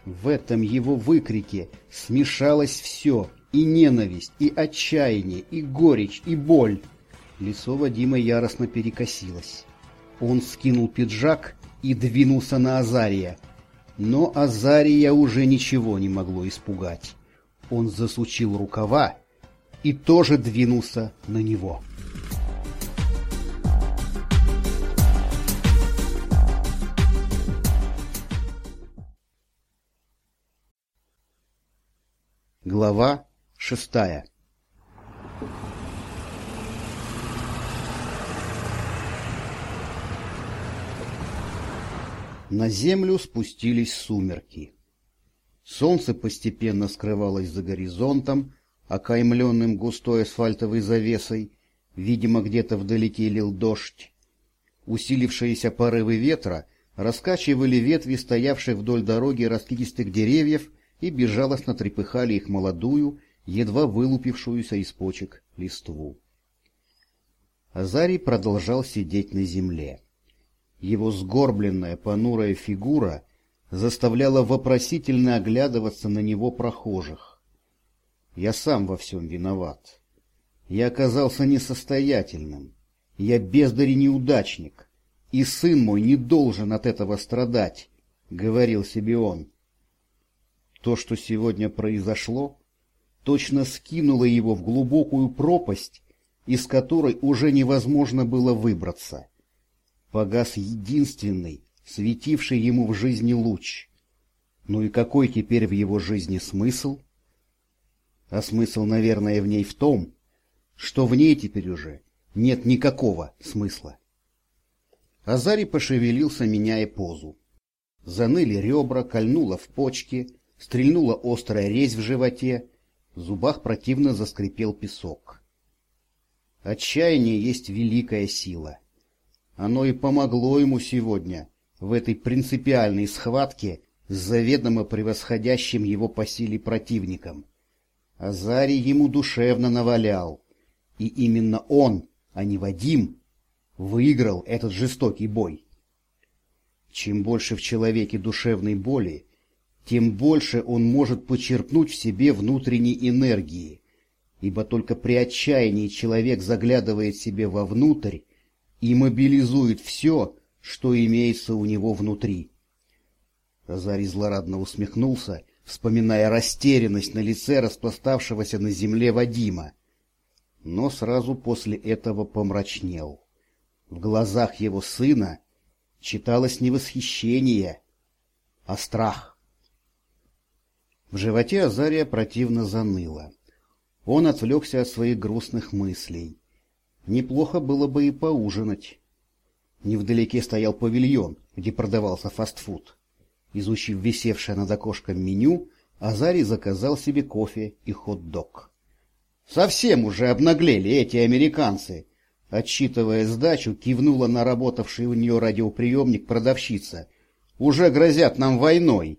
[SPEAKER 1] В этом его выкрике смешалось все — и ненависть, и отчаяние, и горечь, и боль. Лицо Вадима яростно перекосилось. Он скинул пиджак и двинулся на Азария. Но Азария уже ничего не могло испугать. Он засучил рукава и тоже двинулся на него. Глава шестая На землю спустились сумерки. Солнце постепенно скрывалось за горизонтом, окаймленным густой асфальтовой завесой, видимо, где-то вдалеке лил дождь. Усилившиеся порывы ветра раскачивали ветви стоявших вдоль дороги раскидистых деревьев и безжалостно трепыхали их молодую, едва вылупившуюся из почек листву. Азарий продолжал сидеть на земле. Его сгорбленная, понурая фигура заставляла вопросительно оглядываться на него прохожих. Я сам во всем виноват. Я оказался несостоятельным. Я бездарь неудачник. И сын мой не должен от этого страдать, — говорил себе он. То, что сегодня произошло, точно скинуло его в глубокую пропасть, из которой уже невозможно было выбраться. Погас единственный, светивший ему в жизни луч. Ну и какой теперь в его жизни смысл? А смысл, наверное, в ней в том, что в ней теперь уже нет никакого смысла. Азарий пошевелился, меняя позу. Заныли ребра, кольнуло в почки, стрельнула острая резь в животе, в зубах противно заскрипел песок. Отчаяние есть великая сила. Оно и помогло ему сегодня в этой принципиальной схватке с заведомо превосходящим его по силе противником. Азарий ему душевно навалял, и именно он, а не Вадим, выиграл этот жестокий бой. Чем больше в человеке душевной боли, тем больше он может почерпнуть в себе внутренней энергии, ибо только при отчаянии человек заглядывает себе вовнутрь и мобилизует все, что имеется у него внутри. Азарий злорадно усмехнулся, вспоминая растерянность на лице распластавшегося на земле Вадима, но сразу после этого помрачнел. В глазах его сына читалось не восхищение, а страх. В животе Азария противно заныло. Он отвлекся от своих грустных мыслей. Неплохо было бы и поужинать. Невдалеке стоял павильон, где продавался фастфуд. Изучив висевшее над окошком меню, Азарий заказал себе кофе и хот-дог. Совсем уже обнаглели эти американцы. Отсчитывая сдачу, кивнула на работавший у нее радиоприемник продавщица. Уже грозят нам войной.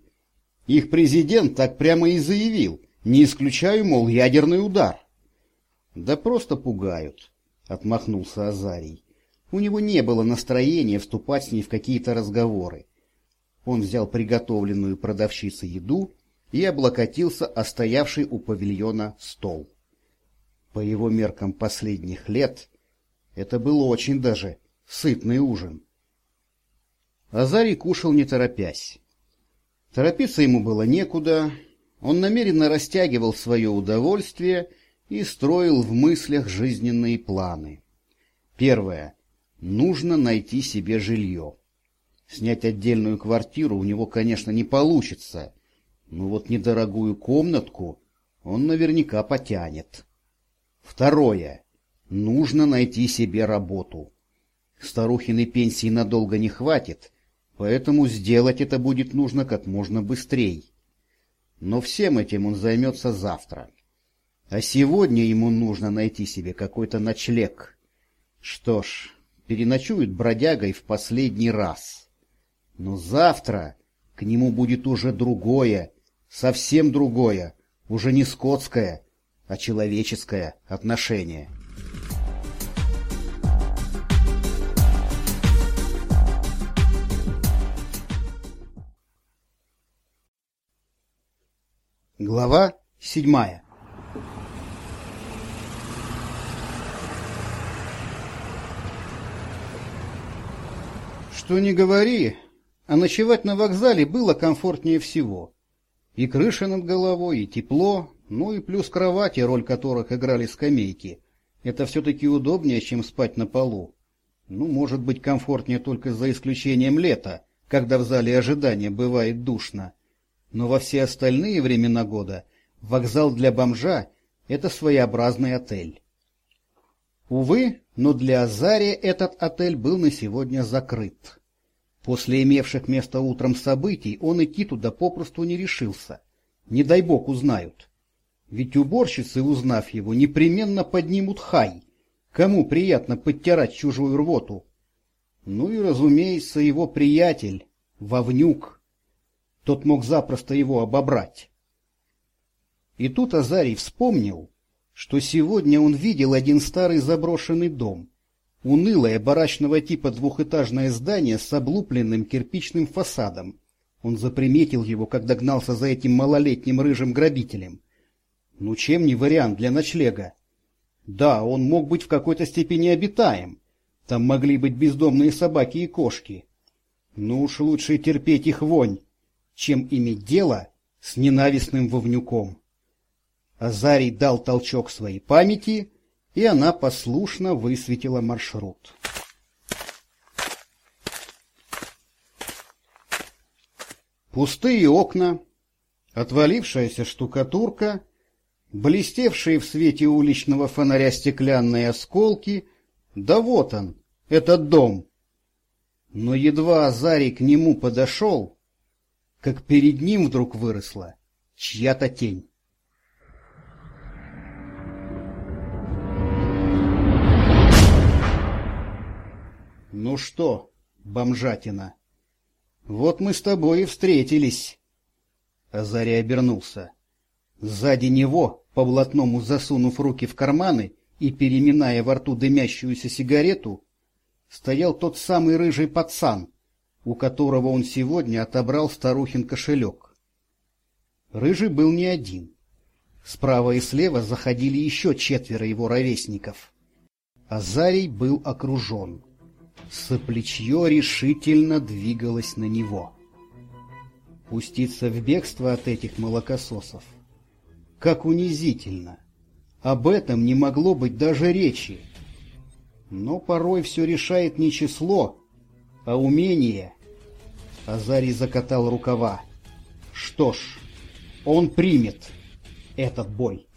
[SPEAKER 1] Их президент так прямо и заявил. Не исключаю, мол, ядерный удар. Да просто пугают, отмахнулся Азарий. У него не было настроения вступать с ней в какие-то разговоры. Он взял приготовленную продавщицей еду и облокотился о стоявший у павильона стол. По его меркам последних лет это был очень даже сытный ужин. Азарий кушал не торопясь. Торопиться ему было некуда, он намеренно растягивал свое удовольствие и строил в мыслях жизненные планы. Первое. Нужно найти себе жилье. Снять отдельную квартиру у него, конечно, не получится, но вот недорогую комнатку он наверняка потянет. Второе. Нужно найти себе работу. Старухиной пенсии надолго не хватит, поэтому сделать это будет нужно как можно быстрее. Но всем этим он займется завтра. А сегодня ему нужно найти себе какой-то ночлег. Что ж, переночует бродягой в последний раз. Но завтра к нему будет уже другое, совсем другое, уже не скотское, а человеческое отношение. Глава седьмая Что ни говори, а ночевать на вокзале было комфортнее всего. И крыша над головой, и тепло, ну и плюс кровати, роль которых играли скамейки. Это все-таки удобнее, чем спать на полу. Ну, может быть, комфортнее только за исключением лета, когда в зале ожидания бывает душно но во все остальные времена года вокзал для бомжа — это своеобразный отель. Увы, но для Азария этот отель был на сегодня закрыт. После имевших место утром событий он идти туда попросту не решился. Не дай бог узнают. Ведь уборщицы, узнав его, непременно поднимут хай. Кому приятно подтирать чужую рвоту? Ну и, разумеется, его приятель, Вовнюк. Тот мог запросто его обобрать. И тут Азарий вспомнил, что сегодня он видел один старый заброшенный дом, унылое барачного типа двухэтажное здание с облупленным кирпичным фасадом. Он заприметил его, когда гнался за этим малолетним рыжим грабителем. Ну чем не вариант для ночлега? Да, он мог быть в какой-то степени обитаем. Там могли быть бездомные собаки и кошки. Ну уж лучше терпеть их вонь, чем иметь дело с ненавистным вовнюком. Азарий дал толчок своей памяти, и она послушно высветила маршрут. Пустые окна, отвалившаяся штукатурка, блестевшие в свете уличного фонаря стеклянные осколки, да вот он, этот дом. Но едва Азарий к нему подошел, как перед ним вдруг выросла чья-то тень. Ну что, бомжатина, вот мы с тобой и встретились. Азарий обернулся. Сзади него, по блатному засунув руки в карманы и переминая во рту дымящуюся сигарету, стоял тот самый рыжий пацан, у которого он сегодня отобрал старухин кошелек. Рыжий был не один. Справа и слева заходили еще четверо его ровесников. Азарий был окружен. Соплечье решительно двигалось на него. Пуститься в бегство от этих молокососов. Как унизительно! Об этом не могло быть даже речи. Но порой все решает не число, а умение. Азарий закатал рукава. Что ж, он примет этот бой.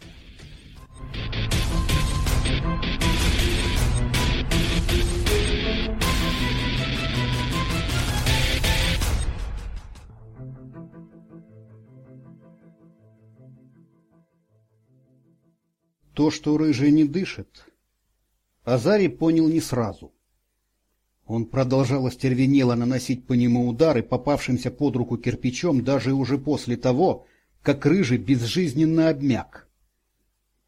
[SPEAKER 1] То, что рыжий не дышит, Азарий понял не сразу. Он продолжал остервенело наносить по нему удары, попавшимся под руку кирпичом, даже уже после того, как рыжий безжизненно обмяк.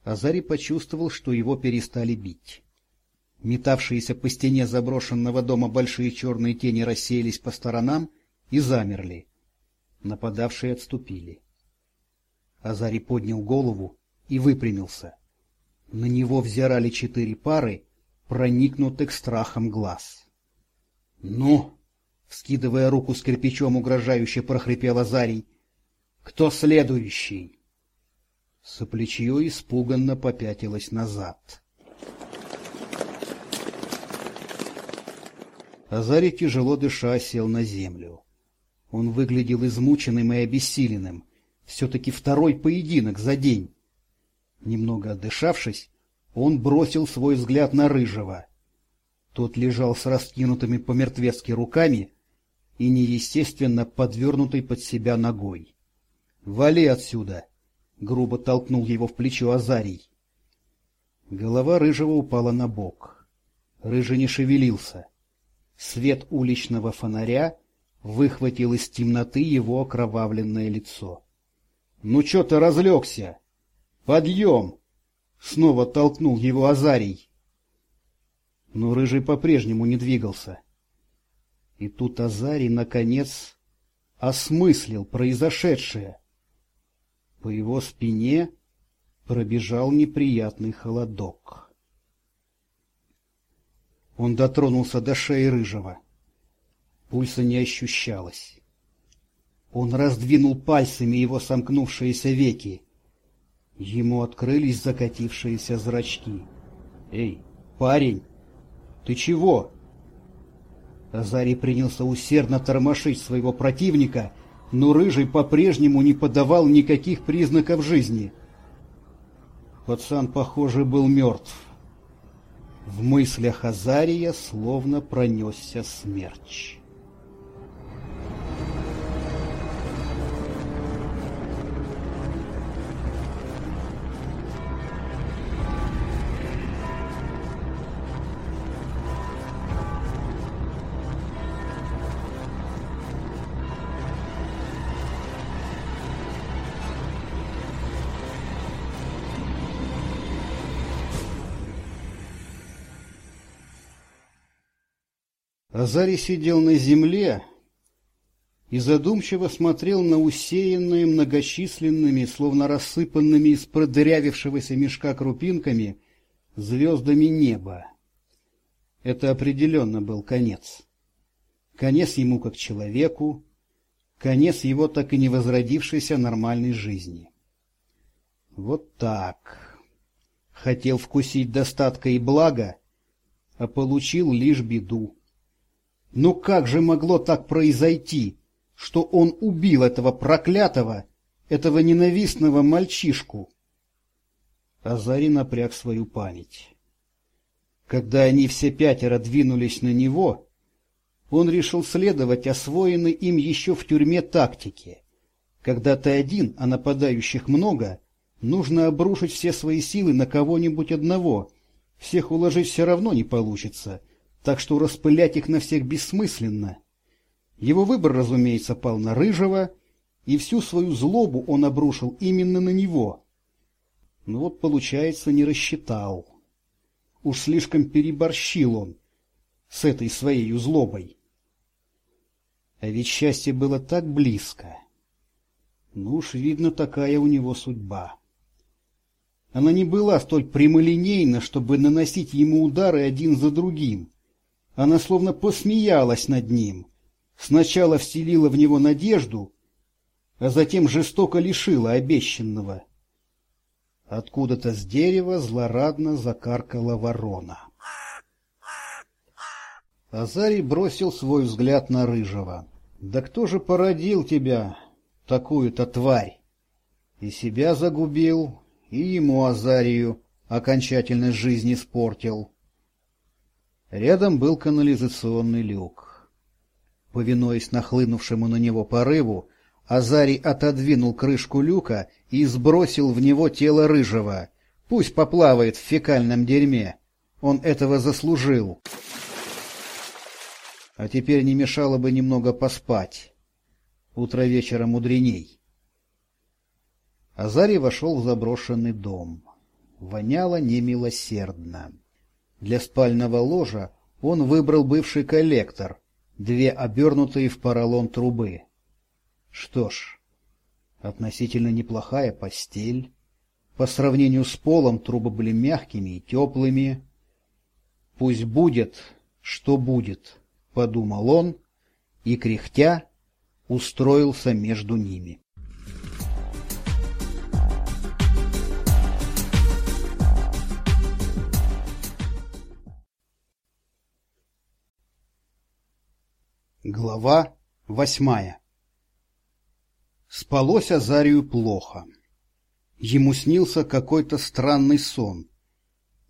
[SPEAKER 1] Азарий почувствовал, что его перестали бить. Метавшиеся по стене заброшенного дома большие черные тени рассеялись по сторонам и замерли. Нападавшие отступили. Азарий поднял голову и выпрямился. На него взирали четыре пары проникнутых страхом глаз. — Ну! — вскидывая руку с кирпичом, угрожающе прохрипел Азарий. — Кто следующий? Соплечье испуганно попятилось назад. Азарий, тяжело дыша, сел на землю. Он выглядел измученным и обессиленным. Все-таки второй поединок за день. Немного отдышавшись, он бросил свой взгляд на Рыжего. Тот лежал с раскинутыми по-мертвецки руками и неестественно подвернутой под себя ногой. — Вали отсюда! — грубо толкнул его в плечо Азарий. Голова Рыжего упала на бок. Рыжий не шевелился. Свет уличного фонаря выхватил из темноты его окровавленное лицо. — Ну что ты разлегся? Подъем! Снова толкнул его Азарий. Но Рыжий по-прежнему не двигался. И тут Азарий, наконец, осмыслил произошедшее. По его спине пробежал неприятный холодок. Он дотронулся до шеи Рыжего. Пульса не ощущалось. Он раздвинул пальцами его сомкнувшиеся веки. Ему открылись закатившиеся зрачки. «Эй, парень, ты чего?» Азарий принялся усердно тормошить своего противника, но Рыжий по-прежнему не подавал никаких признаков жизни. Пацан, похоже, был мертв. В мыслях Азария словно пронесся смерч. Азарий сидел на земле и задумчиво смотрел на усеянные многочисленными, словно рассыпанными из продырявившегося мешка крупинками, звездами неба. Это определенно был конец. Конец ему как человеку, конец его так и не возродившейся нормальной жизни. Вот так. Хотел вкусить достатка и блага, а получил лишь беду. Но как же могло так произойти, что он убил этого проклятого, этого ненавистного мальчишку? Азари напряг свою память. Когда они все пятеро двинулись на него, он решил следовать освоенной им еще в тюрьме тактике. Когда ты один, а нападающих много, нужно обрушить все свои силы на кого-нибудь одного. Всех уложить все равно не получится, так что распылять их на всех бессмысленно. Его выбор, разумеется, пал на Рыжего, и всю свою злобу он обрушил именно на него. Но вот, получается, не рассчитал. Уж слишком переборщил он с этой своей злобой. А ведь счастье было так близко. Ну уж, видно, такая у него судьба. Она не была столь прямолинейна, чтобы наносить ему удары один за другим. Она словно посмеялась над ним. Сначала вселила в него надежду, а затем жестоко лишила обещанного. Откуда-то с дерева злорадно закаркала ворона. Азарий бросил свой взгляд на Рыжего. «Да кто же породил тебя, такую-то тварь? И себя загубил, и ему, Азарию, окончательно жизнь испортил». Рядом был канализационный люк. Повинуясь нахлынувшему на него порыву, Азарий отодвинул крышку люка и сбросил в него тело рыжего. Пусть поплавает в фекальном дерьме. Он этого заслужил. А теперь не мешало бы немного поспать. Утро вечера мудреней. Азарий вошел в заброшенный дом. Воняло немилосердно. Для спального ложа он выбрал бывший коллектор, две обернутые в поролон трубы. Что ж, относительно неплохая постель. По сравнению с полом трубы были мягкими и теплыми. Пусть будет, что будет. — подумал он и, кряхтя, устроился между ними. Глава восьмая Спалось Азарию плохо. Ему снился какой-то странный сон.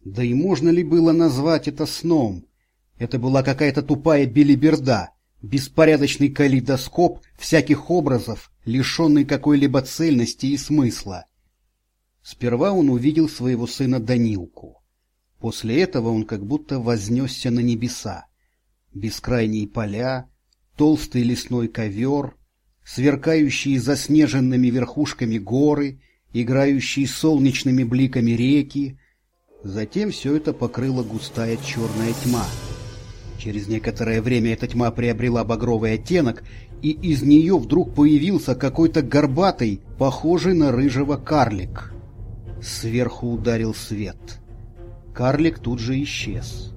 [SPEAKER 1] Да и можно ли было назвать это сном — это была какая-то тупая билиберда, беспорядочный калейдоскоп всяких образов, лишенный какой-либо цельности и смысла. Сперва он увидел своего сына Данилку. После этого он как будто вознесся на небеса. Бескрайние поля, толстый лесной ковер, сверкающие заснеженными верхушками горы, играющие солнечными бликами реки. Затем все это покрыла густая черная тьма — Через некоторое время эта тьма приобрела багровый оттенок, и из нее вдруг появился какой-то горбатый, похожий на рыжего карлик. Сверху ударил свет. Карлик тут же исчез.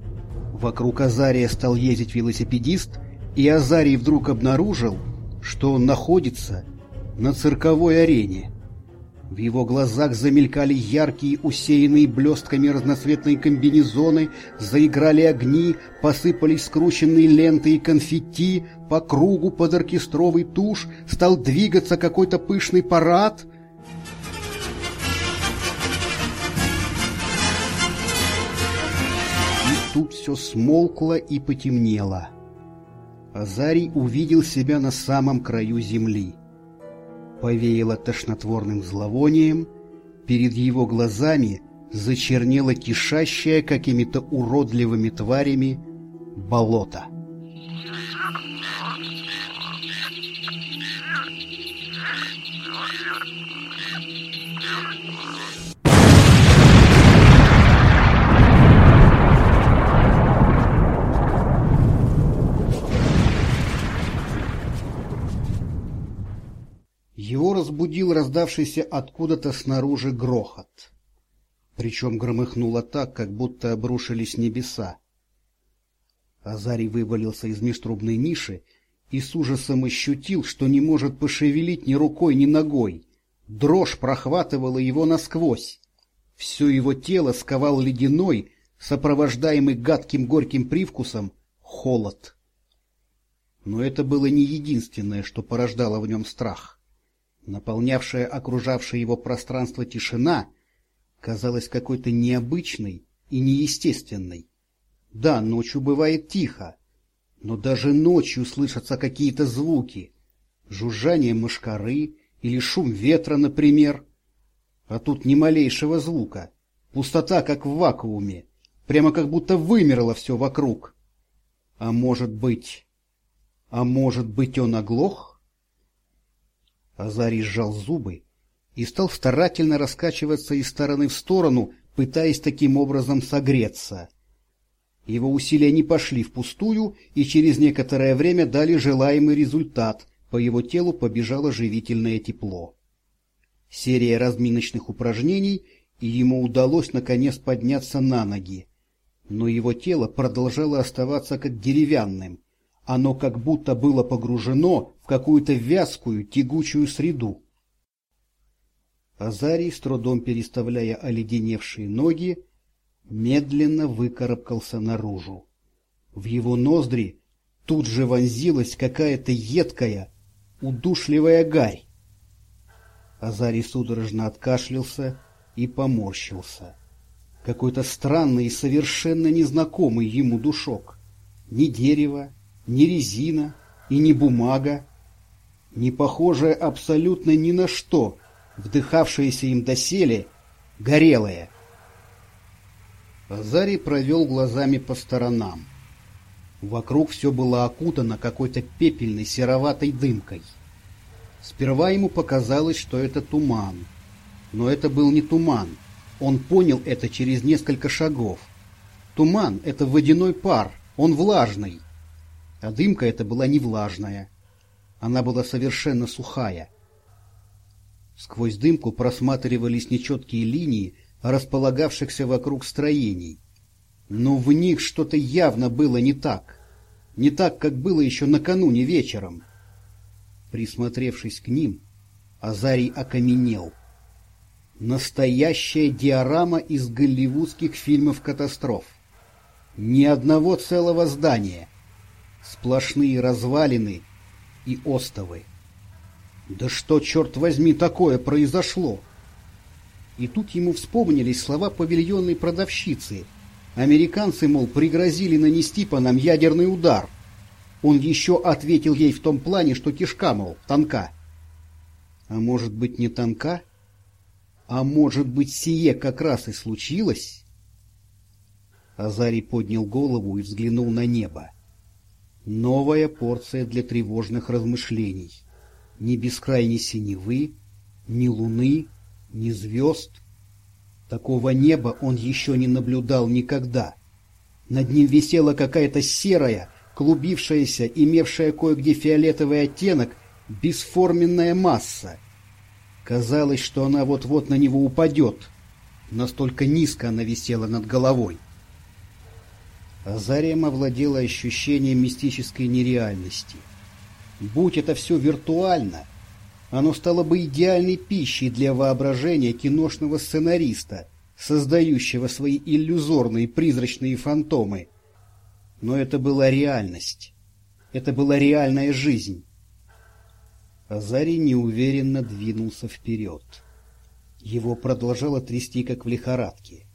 [SPEAKER 1] Вокруг Азария стал ездить велосипедист, и Азарий вдруг обнаружил, что он находится на цирковой арене. В его глазах замелькали яркие, усеянные блестками разноцветные комбинезоны, заиграли огни, посыпались скрученные ленты и конфетти, по кругу под оркестровый туш стал двигаться какой-то пышный парад. И тут все смолкло и потемнело. Азарий увидел себя на самом краю земли повеяло тошнотворным зловонием, перед его глазами зачернело кишащее какими-то уродливыми тварями болото. Его разбудил раздавшийся откуда-то снаружи грохот. Причем громыхнуло так, как будто обрушились небеса. Азарий вывалился из межтрубной ниши и с ужасом ощутил, что не может пошевелить ни рукой, ни ногой. Дрожь прохватывала его насквозь. Все его тело сковал ледяной, сопровождаемый гадким горьким привкусом, холод. Но это было не единственное, что порождало в нем страх. Наполнявшая окружавшее его пространство тишина казалась какой-то необычной и неестественной. Да, ночью бывает тихо, но даже ночью слышатся какие-то звуки. Жужжание мошкары или шум ветра, например. А тут ни малейшего звука. Пустота, как в вакууме. Прямо как будто вымерло все вокруг. А может быть... А может быть, он оглох? Азарий сжал зубы и стал старательно раскачиваться из стороны в сторону, пытаясь таким образом согреться. Его усилия не пошли впустую и через некоторое время дали желаемый результат. По его телу побежало живительное тепло. Серия разминочных упражнений, и ему удалось наконец подняться на ноги. Но его тело продолжало оставаться как деревянным. Оно как будто было погружено в какую-то вязкую, тягучую среду. Азарий, с трудом переставляя оледеневшие ноги, медленно выкарабкался наружу. В его ноздри тут же вонзилась какая-то едкая, удушливая гарь. Азарий судорожно откашлялся и поморщился. Какой-то странный и совершенно незнакомый ему душок. Ни дерево, ни резина и ни бумага, не похожее абсолютно ни на что, вдыхавшееся им доселе, горелое — Азарий провел глазами по сторонам. Вокруг все было окутано какой-то пепельной сероватой дымкой. Сперва ему показалось, что это туман. Но это был не туман. Он понял это через несколько шагов. Туман — это водяной пар, он влажный. А дымка эта была не влажная. Она была совершенно сухая. Сквозь дымку просматривались нечеткие линии, располагавшихся вокруг строений. Но в них что-то явно было не так. Не так, как было еще накануне вечером. Присмотревшись к ним, Азарий окаменел. Настоящая диорама из голливудских фильмов катастроф. Ни одного целого здания. Сплошные развалины и остовы. Да что, черт возьми, такое произошло? — и тут ему вспомнились слова павильонной продавщицы. Американцы, мол, пригрозили нанести по нам ядерный удар. Он еще ответил ей в том плане, что кишка, мол, тонка. А может быть, не тонка? А может быть, сие как раз и случилось? Азарий поднял голову и взглянул на небо. Новая порция для тревожных размышлений. Ни бескрайней синевы, ни луны, ни звезд. Такого неба он еще не наблюдал никогда. Над ним висела какая-то серая, клубившаяся, имевшая кое-где фиолетовый оттенок, бесформенная масса. Казалось, что она вот-вот на него упадет. Настолько низко она висела над головой. Азарием овладело ощущение мистической нереальности. Будь это все виртуально — оно стало бы идеальной пищей для воображения киношного сценариста, создающего свои иллюзорные призрачные фантомы. Но это была реальность. Это была реальная жизнь. Азарий неуверенно двинулся вперед. Его продолжало трясти, как в лихорадке.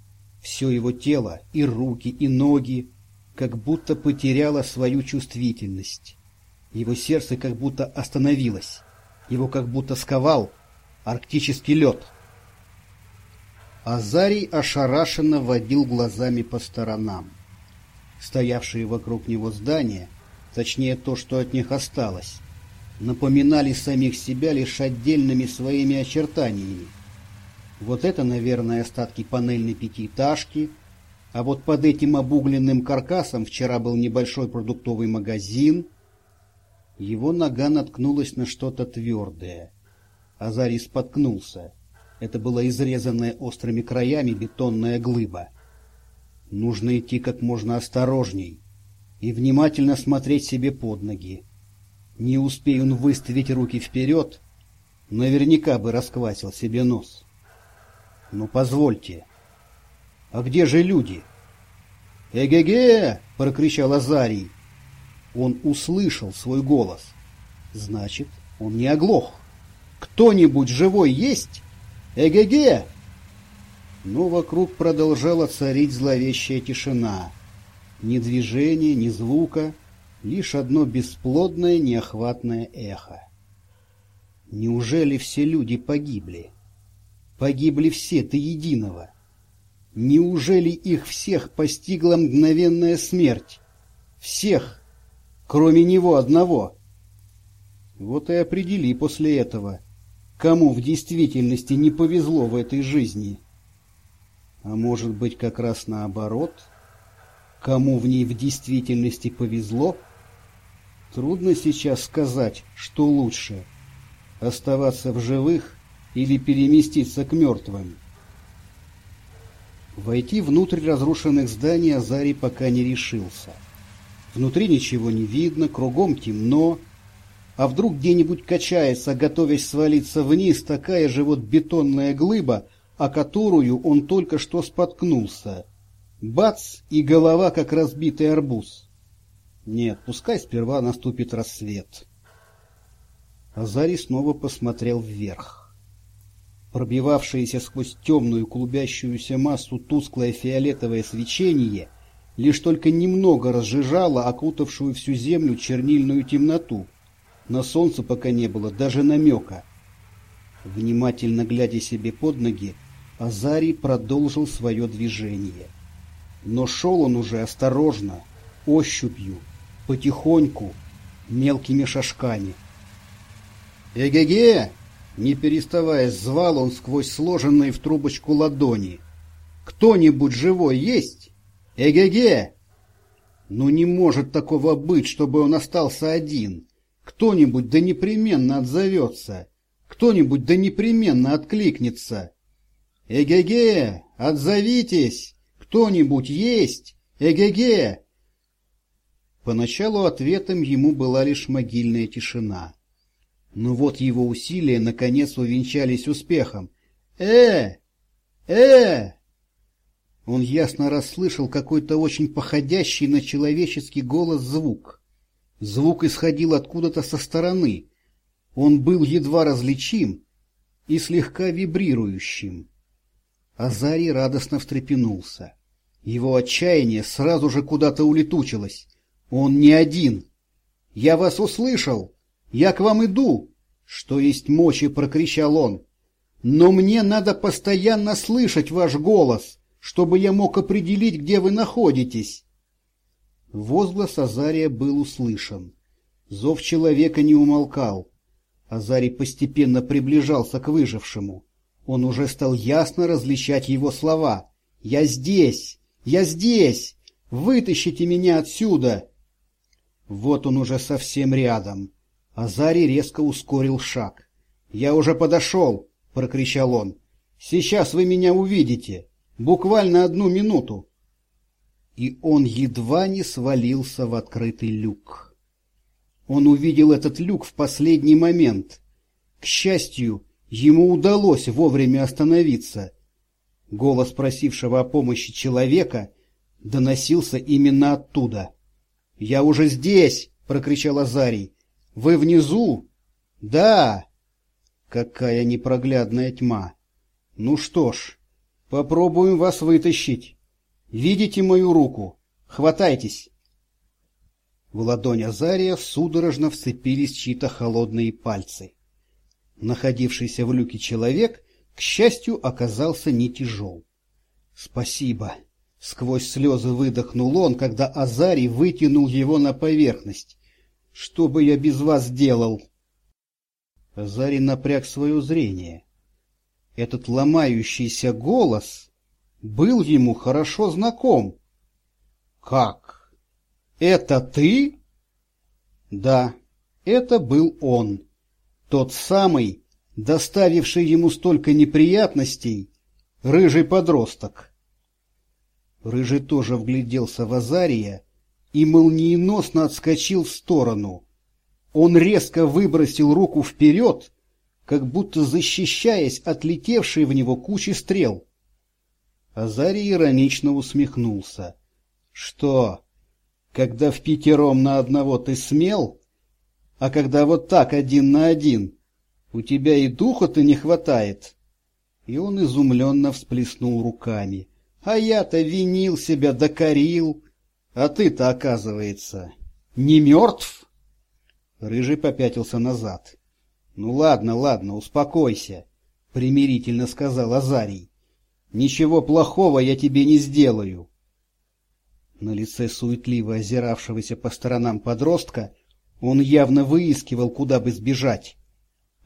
[SPEAKER 1] Все его тело, и руки, и ноги, как будто потеряло свою чувствительность. Его сердце как будто остановилось. Его как будто сковал арктический лед. Азарий ошарашенно водил глазами по сторонам. Стоявшие вокруг него здания, точнее то, что от них осталось, напоминали самих себя лишь отдельными своими очертаниями. Вот это, наверное, остатки панельной пятиэтажки, а вот под этим обугленным каркасом вчера был небольшой продуктовый магазин — его нога наткнулась на что-то твердое. Азарий споткнулся. Это была изрезанная острыми краями бетонная глыба. Нужно идти как можно осторожней и внимательно смотреть себе под ноги. Не успея он выставить руки вперед, наверняка бы расквасил себе нос. Ну, позвольте. А где же люди? «Эге-ге!» — прокричал Азарий. Он услышал свой голос. Значит, он не оглох. «Кто-нибудь живой есть? Эге-ге!» Но вокруг продолжала царить зловещая тишина. Ни движения, ни звука, лишь одно бесплодное, неохватное эхо. Неужели все люди погибли? Погибли все до единого. Неужели их всех постигла мгновенная смерть? Всех, кроме него одного. Вот и определи после этого, кому в действительности не повезло в этой жизни. А может быть, как раз наоборот? Кому в ней в действительности повезло? Трудно сейчас сказать, что лучше — оставаться в живых или переместиться к мертвым. Войти внутрь разрушенных зданий Азарий пока не решился. Внутри ничего не видно, кругом темно, а вдруг где-нибудь качается, готовясь свалиться вниз, такая же вот бетонная глыба, о которую он только что споткнулся. Бац! И голова, как разбитый арбуз. Нет, пускай сперва наступит рассвет. Азарий снова посмотрел вверх. Пробивавшееся сквозь темную клубящуюся массу тусклое фиолетовое свечение лишь только немного разжижало окутавшую всю землю чернильную темноту. На солнце пока не было даже намека. Внимательно глядя себе под ноги, Азарий продолжил свое движение. Но шел он уже осторожно, ощупью, потихоньку, мелкими шажками. «Эге-ге!» — не переставая, звал он сквозь сложенные в трубочку ладони. «Кто-нибудь живой есть? Эге-ге!» «Ну не может такого быть, чтобы он остался один. Кто-нибудь да непременно отзовется. Кто-нибудь да непременно откликнется. Эге-ге! Отзовитесь! Кто-нибудь есть? Эге-ге!» Поначалу ответом ему была лишь могильная тишина. Но вот его усилия наконец увенчались успехом. «Э! Э!» Он ясно расслышал какой-то очень походящий на человеческий голос звук. Звук исходил откуда-то со стороны. Он был едва различим и слегка вибрирующим. Азарий радостно встрепенулся. Его отчаяние сразу же куда-то улетучилось. Он не один. «Я вас услышал! Я к вам иду!» Что есть мочи, прокричал он. «Но мне надо постоянно слышать ваш голос, чтобы я мог определить, где вы находитесь!» Возглас Азария был услышан. Зов человека не умолкал. Азарий постепенно приближался к выжившему. Он уже стал ясно различать его слова. «Я здесь! Я здесь! Вытащите меня отсюда!» Вот он уже совсем рядом. Азарий резко ускорил шаг. «Я уже подошел!» — прокричал он. «Сейчас вы меня увидите! Буквально одну минуту!» И он едва не свалился в открытый люк. Он увидел этот люк в последний момент. К счастью, Ему удалось вовремя остановиться. Голос просившего о помощи человека доносился именно оттуда. «Я уже здесь!» — прокричал Азарий. «Вы внизу?» «Да!» Какая непроглядная тьма! Ну что ж, попробуем вас вытащить. Видите мою руку? Хватайтесь!» В ладонь Азария судорожно вцепились чьи-то холодные пальцы. Находившийся в люке человек, к счастью, оказался не тяжел. «Спасибо!» — сквозь слезы выдохнул он, когда Азарий вытянул его на поверхность. «Что бы я без вас делал?» Азарий напряг свое зрение. Этот ломающийся голос был ему хорошо знаком. «Как? Это ты?» «Да, это был он». Тот самый доставивший ему столько неприятностей, рыжий подросток. Рыжий тоже вгляделся в Азария и молниеносно отскочил в сторону. Он резко выбросил руку вперед, как будто защищаясь от летевшей в него кучи стрел. Азарий иронично усмехнулся. — Что, когда в пятером на одного ты смел, а когда вот так один на один, у тебя и духа-то не хватает? И он изумленно всплеснул руками. — А я-то винил себя, докорил. А ты-то, оказывается, не мертв? Рыжий попятился назад. — Ну ладно, ладно, успокойся, — примирительно сказал Азарий. — Ничего плохого я тебе не сделаю. На лице суетливо озиравшегося по сторонам подростка он явно выискивал, куда бы сбежать.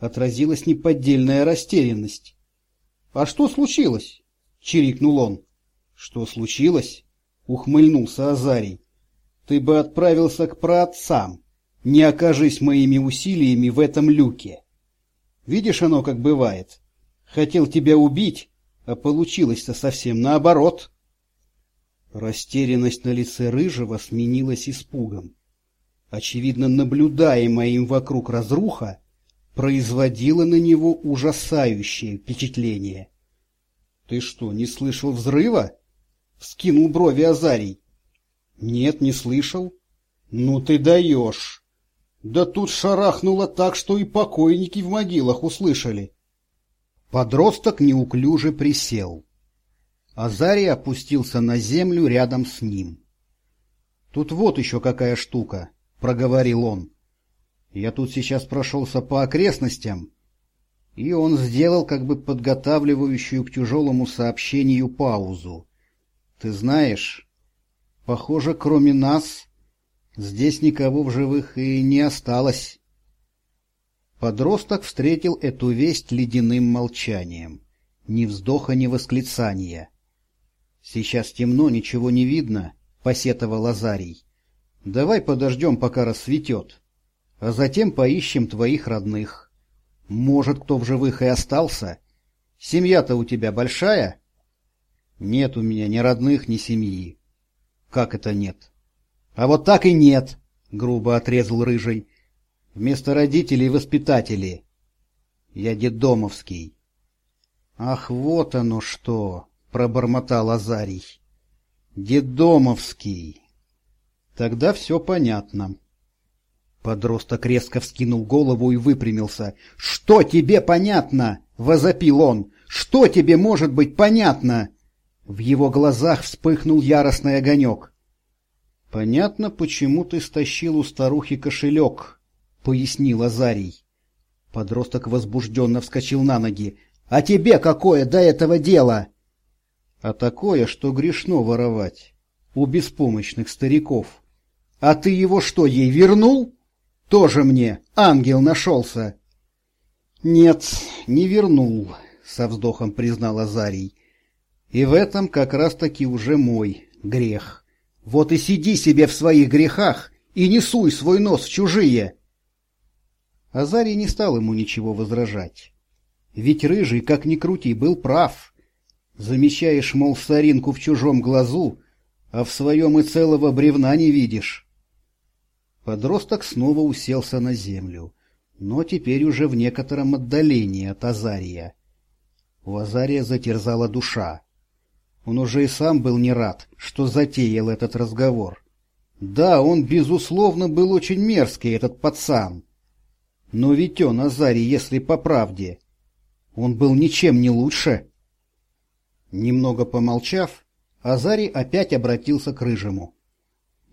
[SPEAKER 1] Отразилась неподдельная растерянность. — А что случилось? — чирикнул он. — Что случилось? — ухмыльнулся Азарий. — Ты бы отправился к праотцам, не окажись моими усилиями в этом люке. Видишь оно, как бывает. Хотел тебя убить, а получилось-то совсем наоборот. Растерянность на лице Рыжего сменилась испугом. Очевидно, наблюдаемая им вокруг разруха производила на него ужасающее впечатление. — Ты что, не слышал взрыва? — вскинул брови Азарий. — Нет, не слышал. — Ну ты даешь! Да тут шарахнуло так, что и покойники в могилах услышали. Подросток неуклюже присел. Азарий опустился на землю рядом с ним. — Тут вот еще какая штука, — проговорил он. Я тут сейчас прошелся по окрестностям, и он сделал как бы подготавливающую к тяжелому сообщению паузу. Ты знаешь, похоже, кроме нас Здесь никого в живых и не осталось. Подросток встретил эту весть ледяным молчанием. Ни вздоха, ни восклицания. «Сейчас темно, ничего не видно», — посетовал Лазарий. «Давай подождем, пока рассветет, а затем поищем твоих родных. Может, кто в живых и остался? Семья-то у тебя большая?» «Нет у меня ни родных, ни семьи». «Как это нет?» — А вот так и нет, — грубо отрезал Рыжий. — Вместо родителей — воспитатели. Я детдомовский. — Ах, вот оно что! — пробормотал Азарий. — Детдомовский. Тогда все понятно. Подросток резко вскинул голову и выпрямился. — Что тебе понятно? — возопил он. — Что тебе может быть понятно? В его глазах вспыхнул яростный огонек. «Понятно, почему ты стащил у старухи кошелек», — пояснил Азарий. Подросток возбужденно вскочил на ноги. «А тебе какое до этого дело?» «А такое, что грешно воровать. У беспомощных стариков. А ты его что, ей вернул? Тоже мне ангел нашелся». «Нет, не вернул», — со вздохом признал Азарий. «И в этом как раз-таки уже мой грех». Вот и сиди себе в своих грехах и не суй свой нос в чужие. Азарий не стал ему ничего возражать. Ведь Рыжий, как ни крути, был прав. Замещаешь, мол, соринку в чужом глазу, а в своем и целого бревна не видишь. Подросток снова уселся на землю, но теперь уже в некотором отдалении от Азария. У Азария затерзала душа. Он уже и сам был не рад, что затеял этот разговор. Да, он, безусловно, был очень мерзкий, этот пацан. Но ведь он, Азарий, если по правде, он был ничем не лучше. Немного помолчав, Азарий опять обратился к Рыжему.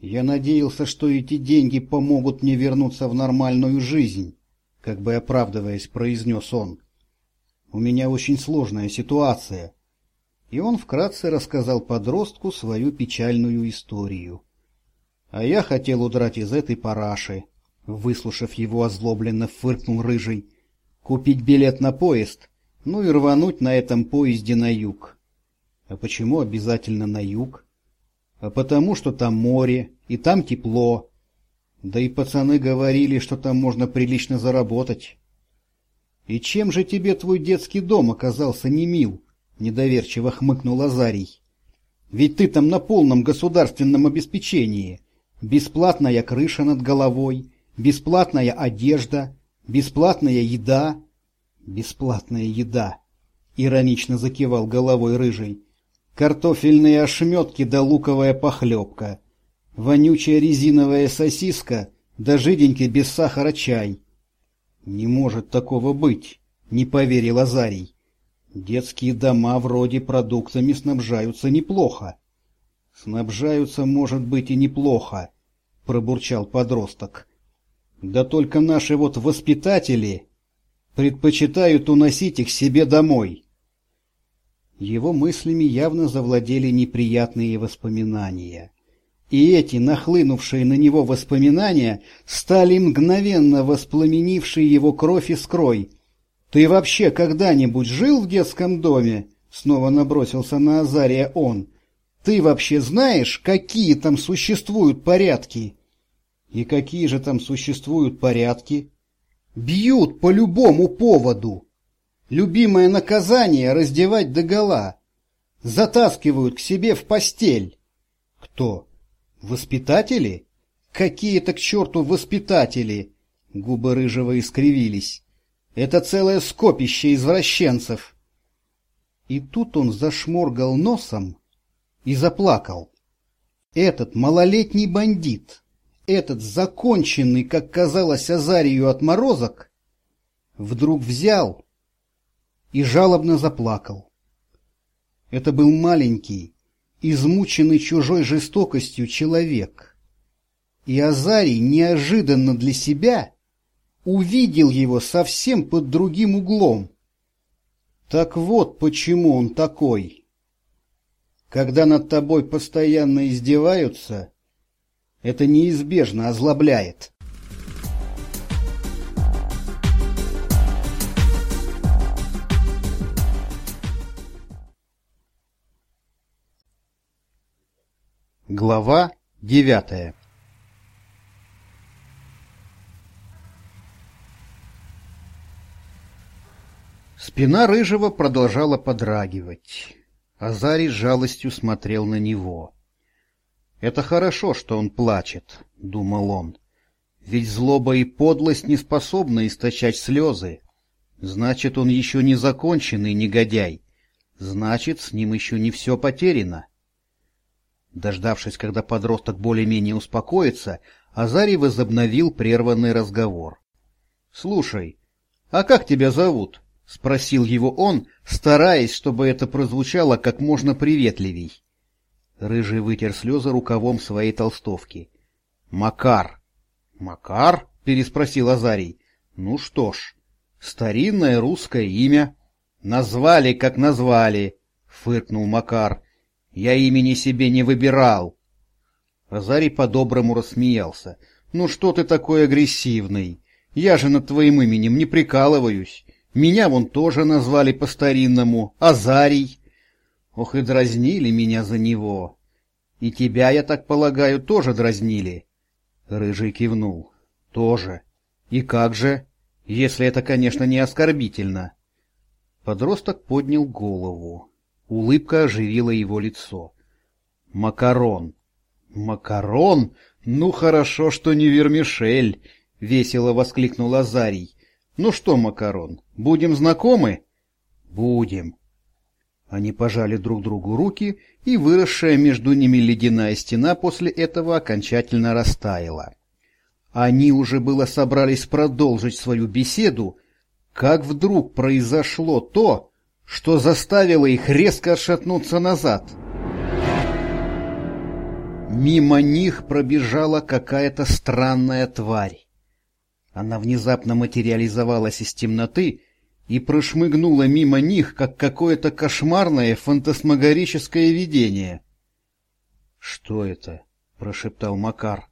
[SPEAKER 1] «Я надеялся, что эти деньги помогут мне вернуться в нормальную жизнь», как бы оправдываясь, произнес он. «У меня очень сложная ситуация» и он вкратце рассказал подростку свою печальную историю. А я хотел удрать из этой параши. Выслушав его, озлобленно фыркнул Рыжий. Купить билет на поезд, ну и рвануть на этом поезде на юг. А почему обязательно на юг? А потому, что там море, и там тепло. Да и пацаны говорили, что там можно прилично заработать. И чем же тебе твой детский дом оказался не мил? Недоверчиво хмыкнул Азарий. Ведь ты там на полном государственном обеспечении. Бесплатная крыша над головой, бесплатная одежда, бесплатная еда. Бесплатная еда, иронично закивал головой рыжий. Картофельные ошметки да луковая похлебка. Вонючая резиновая сосиска да жиденький без сахара чай. Не может такого быть, не поверил Азарий. Детские дома вроде продуктами снабжаются неплохо. Снабжаются, может быть, и неплохо, пробурчал подросток. Да только наши вот воспитатели предпочитают уносить их себе домой. Его мыслями явно завладели неприятные воспоминания. И эти нахлынувшие на него воспоминания стали мгновенно воспламенившей его кровь и скрой. «Ты вообще когда-нибудь жил в детском доме?» Снова набросился на Азария он. «Ты вообще знаешь, какие там существуют порядки?» «И какие же там существуют порядки?» «Бьют по любому поводу!» Любимое наказание — раздевать догола. Затаскивают к себе в постель. Кто? Воспитатели? Какие-то к черту воспитатели! Губы рыжего искривились. Это целое скопище извращенцев. И тут он зашморгал носом и заплакал. Этот малолетний бандит, этот законченный, как казалось Азарию отморозок, вдруг взял и жалобно заплакал. Это был маленький, измученный чужой жестокостью человек. И Азарий неожиданно для себя увидел его совсем под другим углом. Так вот почему он такой. Когда над тобой постоянно издеваются, это неизбежно озлобляет. Глава девятая Спина Рыжего продолжала подрагивать. Азарий с жалостью смотрел на него. «Это хорошо, что он плачет», — думал он. «Ведь злоба и подлость не способны источать слезы. Значит, он еще не законченный негодяй. Значит, с ним еще не все потеряно». Дождавшись, когда подросток более-менее успокоится, Азарий возобновил прерванный разговор. — Слушай, а как тебя зовут? — спросил его он, стараясь, чтобы это прозвучало как можно приветливей. Рыжий вытер слезы рукавом своей толстовки. — Макар. — Макар? — переспросил Азарий. — Ну что ж, старинное русское имя. — Назвали, как назвали, — фыркнул Макар. Я имени себе не выбирал. Азарий по-доброму рассмеялся. Ну что ты такой агрессивный? Я же над твоим именем не прикалываюсь. Меня вон тоже назвали по-старинному Азарий. Ох и дразнили меня за него. И тебя, я так полагаю, тоже дразнили. Рыжий кивнул. Тоже. И как же? Если это, конечно, не оскорбительно. Подросток поднял голову. Улыбка оживила его лицо. «Макарон!» «Макарон? Ну, хорошо, что не вермишель!» — весело воскликнул Азарий. «Ну что, Макарон, будем знакомы?» «Будем». Они пожали друг другу руки, и выросшая между ними ледяная стена после этого окончательно растаяла. Они уже было собрались продолжить свою беседу, как вдруг произошло то, что заставило их резко отшатнуться назад. Мимо них пробежала какая-то странная тварь. Она внезапно материализовалась из темноты и прошмыгнула мимо них, как какое-то кошмарное фантасмагорическое видение. — Что это? — прошептал Макар.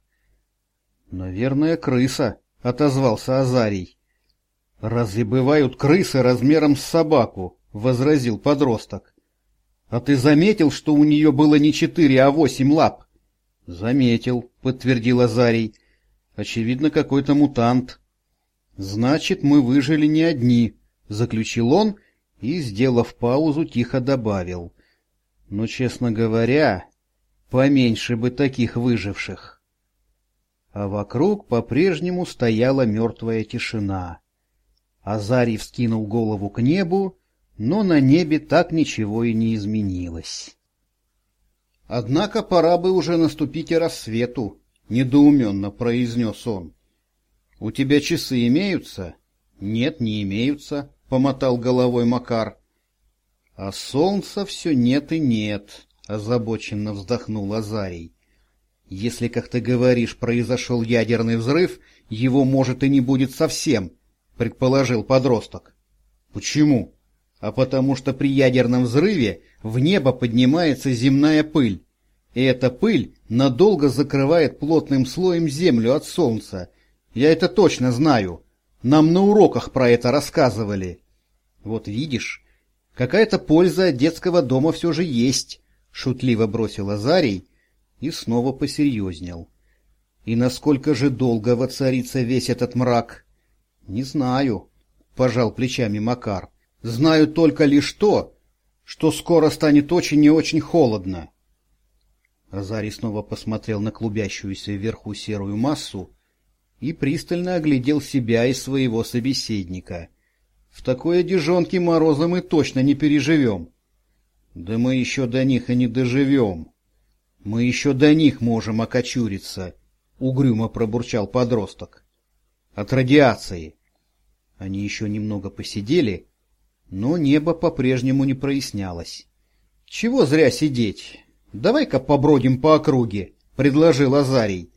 [SPEAKER 1] — Наверное, крыса, — отозвался Азарий. — Разве бывают крысы размером с собаку? — возразил подросток. — А ты заметил, что у нее было не четыре, а восемь лап? — Заметил, — подтвердил Азарий. — Очевидно, какой-то мутант. — Значит, мы выжили не одни, заключил он и, сделав паузу, тихо добавил. Но, честно говоря, поменьше бы таких выживших. А вокруг по-прежнему стояла мертвая тишина. Азарий вскинул голову к небу, но на небе так ничего и не изменилось. Однако пора бы уже наступить и рассвету, — недоуменно произнес он. — У тебя часы имеются? — Нет, не имеются, — помотал головой Макар. — А солнца все нет и нет, — озабоченно вздохнул Азарий. — Если, как ты говоришь, произошел ядерный взрыв, его, может, и не будет совсем, — предположил подросток. — Почему? — А потому что при ядерном взрыве в небо поднимается земная пыль, и эта пыль надолго закрывает плотным слоем землю от солнца. Я это точно знаю. Нам на уроках про это рассказывали. Вот видишь, какая-то польза от детского дома все же есть, — шутливо бросил Азарий и снова посерьезнел. И насколько же долго воцарится весь этот мрак? — Не знаю, — пожал плечами Макар. — Знаю только лишь то, что скоро станет очень и очень холодно. Азарий снова посмотрел на клубящуюся вверху серую массу и пристально оглядел себя и своего собеседника. В такой одежонке мороза мы точно не переживем. Да мы еще до них и не доживем. Мы еще до них можем окочуриться, — угрюмо пробурчал подросток. От радиации. Они еще немного посидели, но небо по-прежнему не прояснялось. Чего зря сидеть? «Давай-ка побродим по округе», — предложил Азарий.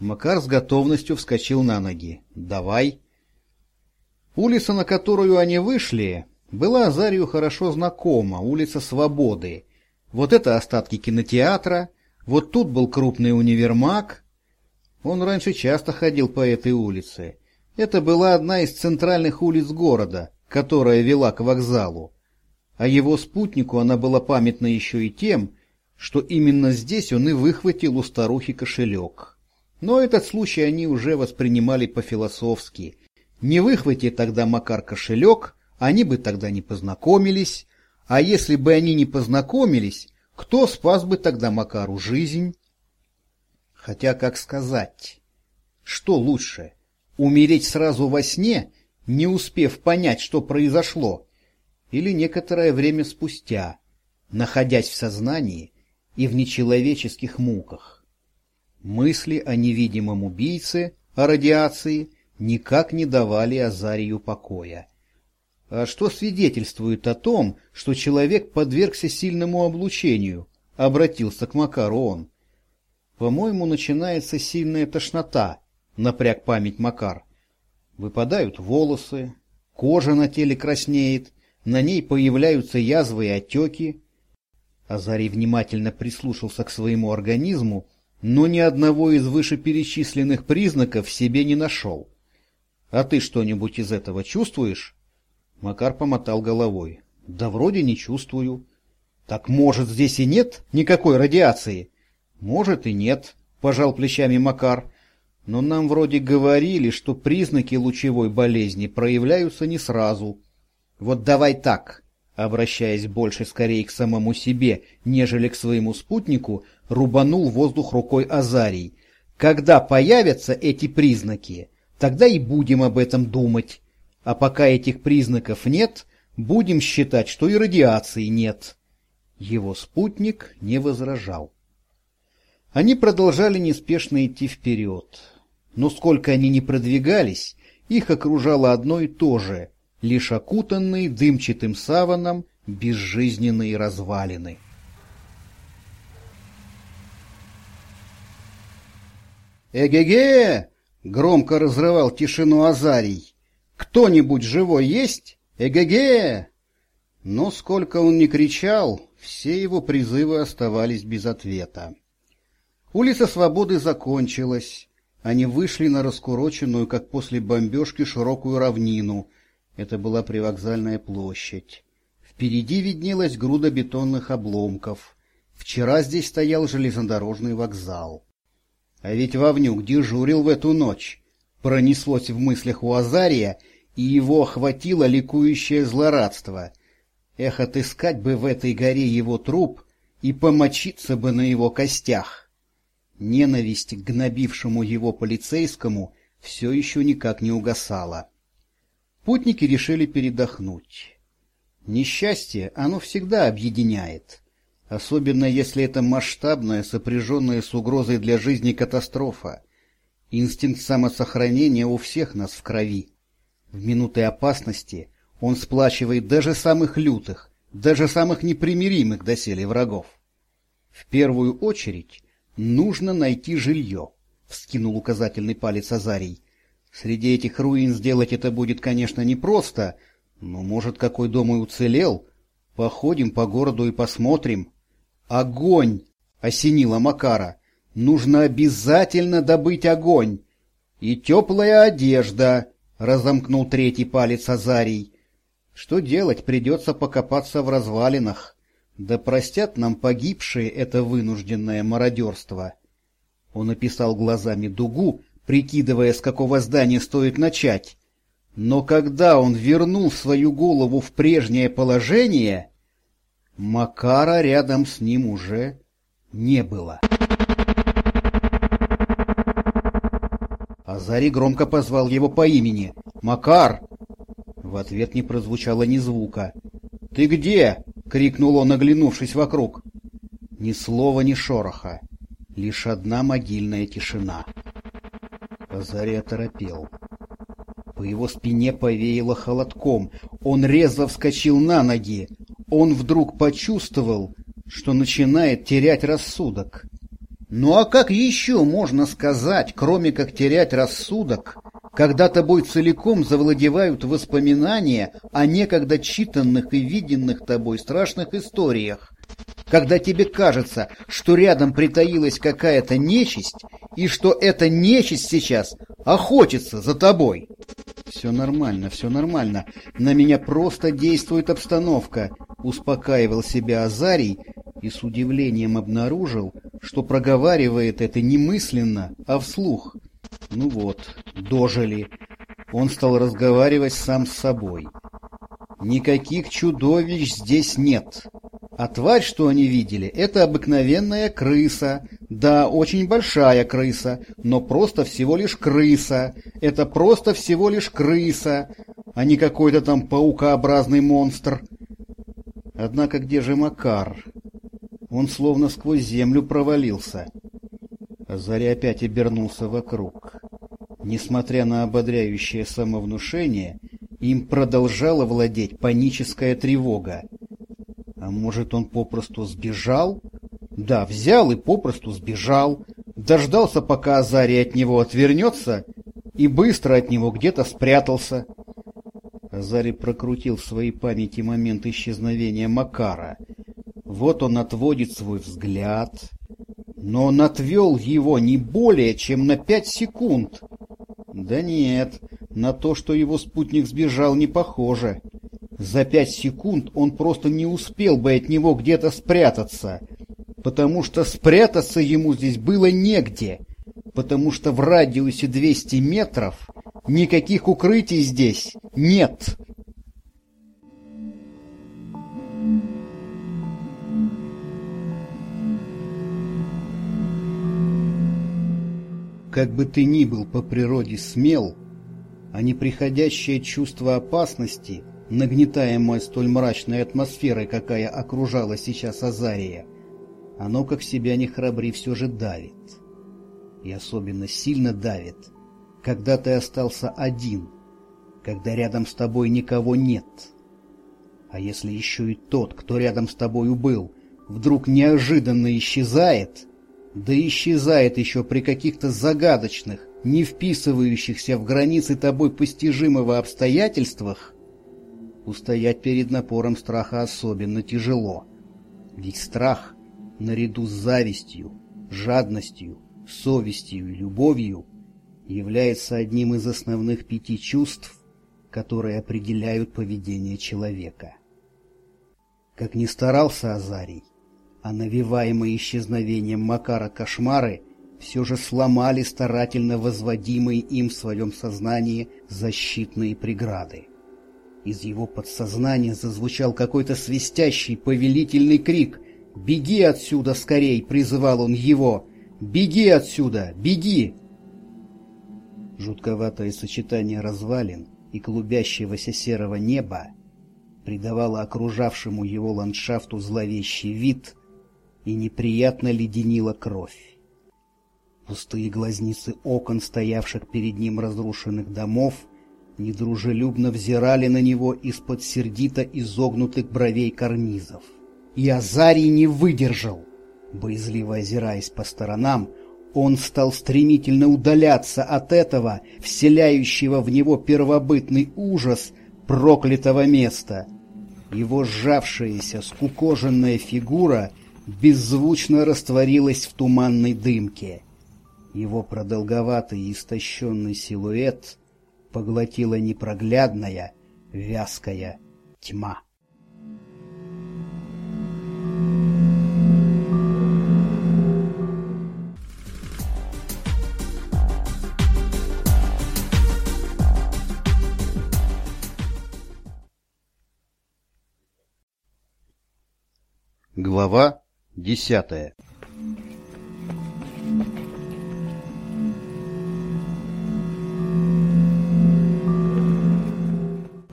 [SPEAKER 1] Макар с готовностью вскочил на ноги. «Давай». Улица, на которую они вышли, была Азарию хорошо знакома, улица Свободы. Вот это остатки кинотеатра, вот тут был крупный универмаг. Он раньше часто ходил по этой улице. Это была одна из центральных улиц города, которая вела к вокзалу. А его спутнику она была памятна еще и тем, что именно здесь он и выхватил у старухи кошелек. Но этот случай они уже воспринимали по-философски. Не выхвати тогда Макар кошелек, они бы тогда не познакомились, а если бы они не познакомились, кто спас бы тогда Макару жизнь? Хотя, как сказать, что лучше, умереть сразу во сне, не успев понять, что произошло, или некоторое время спустя, находясь в сознании, и в нечеловеческих муках. Мысли о невидимом убийце, о радиации, никак не давали Азарию покоя. А что свидетельствует о том, что человек подвергся сильному облучению, обратился к Макару он. По-моему, начинается сильная тошнота, напряг память Макар. Выпадают волосы, кожа на теле краснеет, на ней появляются язвы и отеки, Азарий внимательно прислушался к своему организму, но ни одного из вышеперечисленных признаков в себе не нашел. — А ты что-нибудь из этого чувствуешь? Макар помотал головой. — Да вроде не чувствую. — Так может здесь и нет никакой радиации? — Может и нет, — пожал плечами Макар. — Но нам вроде говорили, что признаки лучевой болезни проявляются не сразу. Вот давай так. Обращаясь больше скорее к самому себе, нежели к своему спутнику, рубанул воздух рукой Азарий. Когда появятся эти признаки, тогда и будем об этом думать. А пока этих признаков нет, будем считать, что и радиации нет. Его спутник не возражал. Они продолжали неспешно идти вперед. Но сколько они ни продвигались, их окружало одно и то же лишь окутанные дымчатым саваном безжизненные развалины. «Эге-ге!» — громко разрывал тишину Азарий. «Кто-нибудь живой есть? Эге-ге!» Но сколько он ни кричал, все его призывы оставались без ответа. Улица Свободы закончилась. Они вышли на раскуроченную, как после бомбежки, широкую равнину, это была привокзальная площадь. Впереди виднелась груда бетонных обломков. Вчера здесь стоял железнодорожный вокзал. А ведь Вовнюк дежурил в эту ночь. Пронеслось в мыслях у Азария, и его охватило ликующее злорадство. Эх, отыскать бы в этой горе его труп и помочиться бы на его костях. Ненависть к гнобившему его полицейскому все еще никак не угасала. Путники решили передохнуть. Несчастье, оно всегда объединяет, особенно если это масштабная, сопряженная с угрозой для жизни катастрофа. Инстинкт самосохранения у всех нас в крови. В минуты опасности он сплачивает даже самых лютых, даже самых непримиримых доселе врагов. В первую очередь нужно найти жилье, — вскинул указательный палец Азарий. Среди этих руин сделать это будет, конечно, непросто, но, может, какой дом и уцелел. Походим по городу и посмотрим. Огонь! — осенила Макара. Нужно обязательно добыть огонь. И теплая одежда. — разомкнул третий палец Азарий. «Что делать? Придется покопаться в развалинах. Да простят нам погибшие это вынужденное мародерство». Он описал глазами дугу, прикидывая, с какого здания стоит начать. Но когда он вернул свою голову в прежнее положение, Макара рядом с ним уже не было. Азарий громко позвал его по имени. «Макар!» В ответ не прозвучало ни звука. «Ты где?» — крикнул он, оглянувшись вокруг. Ни слова, ни шороха. Лишь одна могильная тишина. Азарий оторопел. По его спине повеяло холодком. Он резво вскочил на ноги. Он вдруг почувствовал, что начинает терять рассудок. Ну а как еще можно сказать, кроме как терять рассудок, когда тобой целиком завладевают воспоминания о некогда читанных и виденных тобой страшных историях? Когда тебе кажется, что рядом притаилась какая-то нечисть, и что эта нечисть сейчас охотится за тобой. Все нормально, все нормально. На меня просто действует обстановка, успокаивал себя Азарий и с удивлением обнаружил, что проговаривает это не мысленно, а вслух. Ну вот, дожили. Он стал разговаривать сам с собой. Никаких чудовищ здесь нет. А тварь, что они видели, это обыкновенная крыса. Да, очень большая крыса, но просто всего лишь крыса. Это просто всего лишь крыса, а не какой-то там паукообразный монстр. Однако где же Макар? Он словно сквозь землю провалился. Заря опять обернулся вокруг. Несмотря на ободряющее самовнушение, им продолжала владеть паническая тревога. А может, он попросту сбежал? Да, взял и попросту сбежал. Дождался, пока Азарий от него отвернется, и быстро от него где-то спрятался. Азарий прокрутил в своей памяти момент исчезновения Макара. Вот он отводит свой взгляд, но он отвел его не более, чем на пять секунд. Да нет, на то, что его спутник сбежал, не похоже. За пять секунд он просто не успел бы от него где-то спрятаться, потому что спрятаться ему здесь было негде, потому что в радиусе 200 метров никаких укрытий здесь нет. Как бы ты ни был по природе смел, а неприходящее чувство опасности, нагнетаемое столь мрачной атмосферой, какая окружала сейчас Азария, оно, как себя не храбри, все же давит. И особенно сильно давит, когда ты остался один, когда рядом с тобой никого нет. А если еще и тот, кто рядом с тобой был, вдруг неожиданно исчезает — да исчезает еще при каких-то загадочных, не вписывающихся в границы тобой постижимого обстоятельствах, устоять перед напором страха особенно тяжело. Ведь страх, наряду с завистью, жадностью, совестью и любовью, является одним из основных пяти чувств, которые определяют поведение человека. Как ни старался Азарий, а навиваемые исчезновением Макара кошмары все же сломали старательно возводимые им в своем сознании защитные преграды. Из его подсознания зазвучал какой-то свистящий повелительный крик. «Беги отсюда скорей!» — призывал он его. «Беги отсюда! Беги!» Жутковатое сочетание развалин и клубящегося серого неба придавало окружавшему его ландшафту зловещий вид и неприятно леденило кровь. Пустые глазницы окон, стоявших перед ним разрушенных домов, недружелюбно взирали на него из-под сердито изогнутых бровей карнизов. И Азарий не выдержал. Боязливо озираясь по сторонам, он стал стремительно удаляться от этого, вселяющего в него первобытный ужас проклятого места. Его сжавшаяся, скукоженная фигура беззвучно растворилась в туманной дымке. Его продолговатый и истощенный силуэт поглотила непроглядная, вязкая тьма. Глава десятая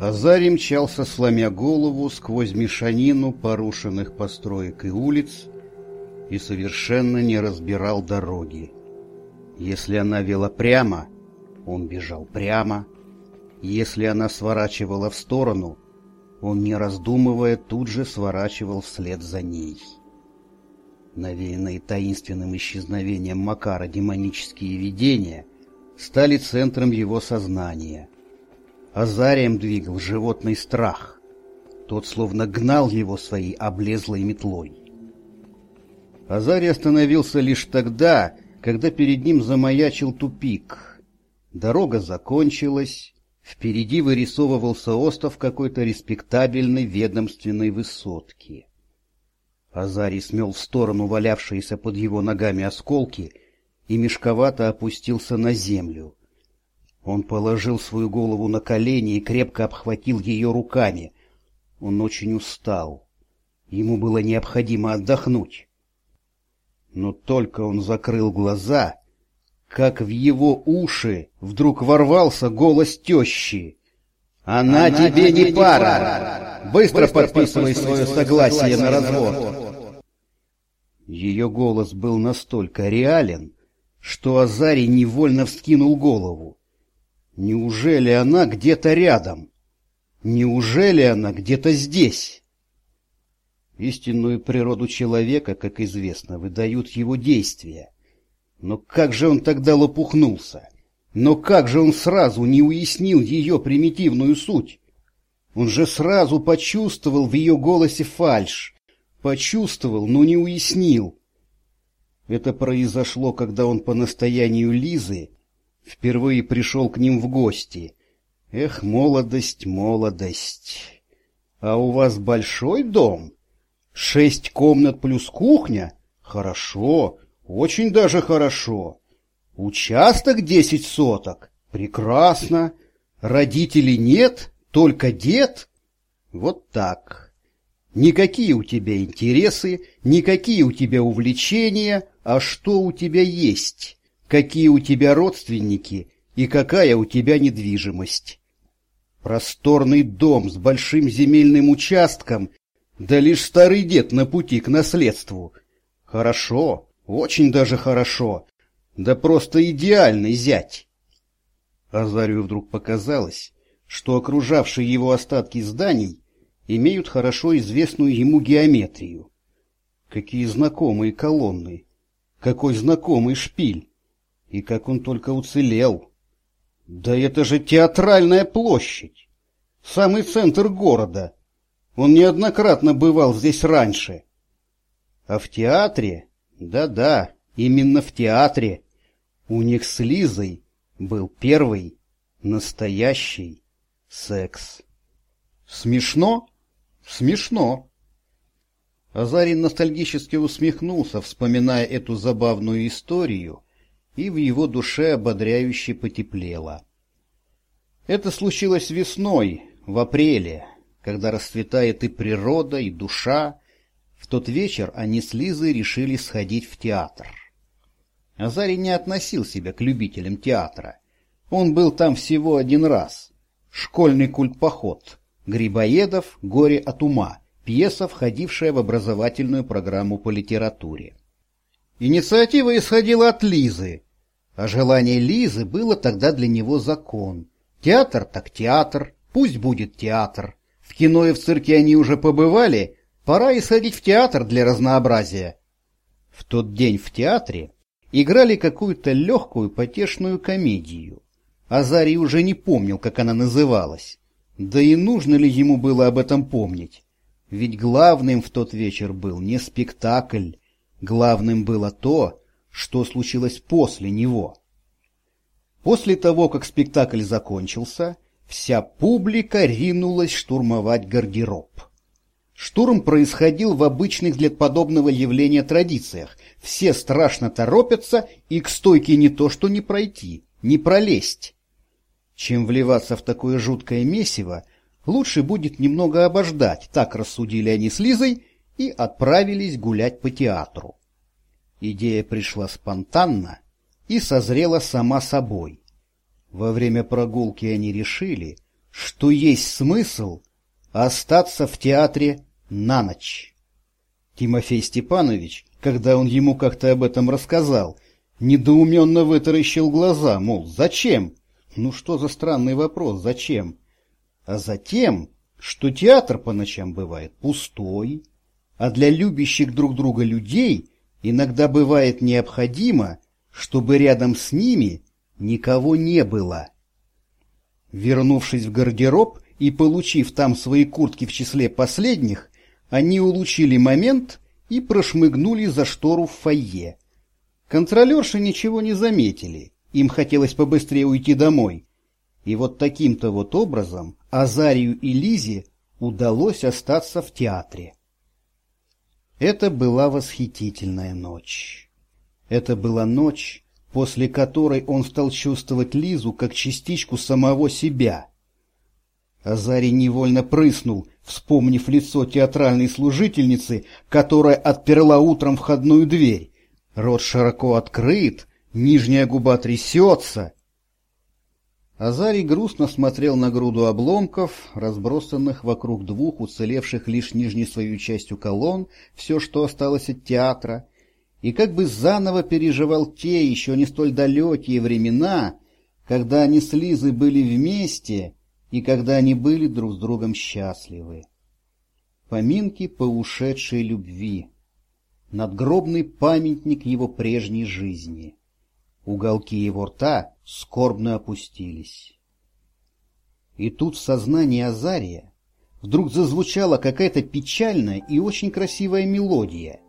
[SPEAKER 1] Азарий мчался, сломя голову, сквозь мешанину порушенных построек и улиц и совершенно не разбирал дороги. Если она вела прямо, он бежал прямо. Если она сворачивала в сторону, он, не раздумывая, тут же сворачивал вслед за ней. Навеянные таинственным исчезновением Макара демонические видения стали центром его сознания — Азарием двигал животный страх. Тот словно гнал его своей облезлой метлой. Азарий остановился лишь тогда, когда перед ним замаячил тупик. Дорога закончилась, впереди вырисовывался остров какой-то респектабельной ведомственной высотки. Азарий смел в сторону валявшиеся под его ногами осколки и мешковато опустился на землю, он положил свою голову на колени и крепко обхватил ее руками. Он очень устал. Ему было необходимо отдохнуть. Но только он закрыл глаза, как в его уши вдруг ворвался голос тещи. «Она, Она тебе, не пара! пара. Быстро, Быстро подписывай, подписывай свое согласие, на развод!», развод. Ее голос был настолько реален, что Азарий невольно вскинул голову. Неужели она где-то рядом? Неужели она где-то здесь? Истинную природу человека, как известно, выдают его действия. Но как же он тогда лопухнулся? Но как же он сразу не уяснил ее примитивную суть? Он же сразу почувствовал в ее голосе фальшь. Почувствовал, но не уяснил. Это произошло, когда он по настоянию Лизы впервые пришел к ним в гости. Эх, молодость, молодость. А у вас большой дом? Шесть комнат плюс кухня? Хорошо, очень даже хорошо. Участок десять соток? Прекрасно. Родителей нет, только дед? Вот так. Никакие у тебя интересы, никакие у тебя увлечения, а что у тебя есть? Какие у тебя родственники и какая у тебя недвижимость. Просторный дом с большим земельным участком, да лишь старый дед на пути к наследству. Хорошо, очень даже хорошо, да просто идеальный зять. Азарию вдруг показалось, что окружавшие его остатки зданий имеют хорошо известную ему геометрию. Какие знакомые колонны, какой знакомый шпиль. И как он только уцелел. Да это же театральная площадь. Самый центр города. Он неоднократно бывал здесь раньше. А в театре, да-да, именно в театре, у них с Лизой был первый настоящий секс. Смешно? Смешно. Азарин ностальгически усмехнулся, вспоминая эту забавную историю, и в его душе ободряюще потеплело. Это случилось весной, в апреле, когда расцветает и природа, и душа. В тот вечер они с Лизой решили сходить в театр. Азарий не относил себя к любителям театра. Он был там всего один раз. Школьный культпоход. Грибоедов «Горе от ума» пьеса, входившая в образовательную программу по литературе. Инициатива исходила от Лизы, а желание Лизы было тогда для него закон. Театр так театр, пусть будет театр. В кино и в цирке они уже побывали, пора и сходить в театр для разнообразия. В тот день в театре играли какую-то легкую потешную комедию. Азарий уже не помнил, как она называлась. Да и нужно ли ему было об этом помнить? Ведь главным в тот вечер был не спектакль, главным было то, что случилось после него. После того, как спектакль закончился, вся публика ринулась штурмовать гардероб. Штурм происходил в обычных для подобного явления традициях. Все страшно торопятся, и к стойке не то что не пройти, не пролезть. Чем вливаться в такое жуткое месиво, лучше будет немного обождать, так рассудили они с Лизой и отправились гулять по театру. Идея пришла спонтанно и созрела сама собой. Во время прогулки они решили, что есть смысл остаться в театре на ночь. Тимофей Степанович, когда он ему как-то об этом рассказал, недоуменно вытаращил глаза, мол, зачем? Ну что за странный вопрос, зачем? А затем, что театр по ночам бывает пустой, а для любящих друг друга людей иногда бывает необходимо, чтобы рядом с ними никого не было. Вернувшись в гардероб и получив там свои куртки в числе последних, они улучили момент и прошмыгнули за штору в фойе. Контролерши ничего не заметили, им хотелось побыстрее уйти домой. И вот таким-то вот образом Азарию и Лизе удалось остаться в театре. Это была восхитительная ночь. Это была ночь, после которой он стал чувствовать Лизу как частичку самого себя. Азарий невольно прыснул, вспомнив лицо театральной служительницы, которая отперла утром входную дверь. Рот широко открыт, нижняя губа трясется. Азарий грустно смотрел на груду обломков, разбросанных вокруг двух уцелевших лишь нижней свою частью колонн, все, что осталось от театра, и как бы заново переживал те еще не столь далекие времена, когда они с Лизой были вместе и когда они были друг с другом счастливы. Поминки по ушедшей любви, надгробный памятник его прежней жизни — Уголки его рта скорбно опустились. И тут в сознании Азария вдруг зазвучала какая-то печальная и очень красивая мелодия.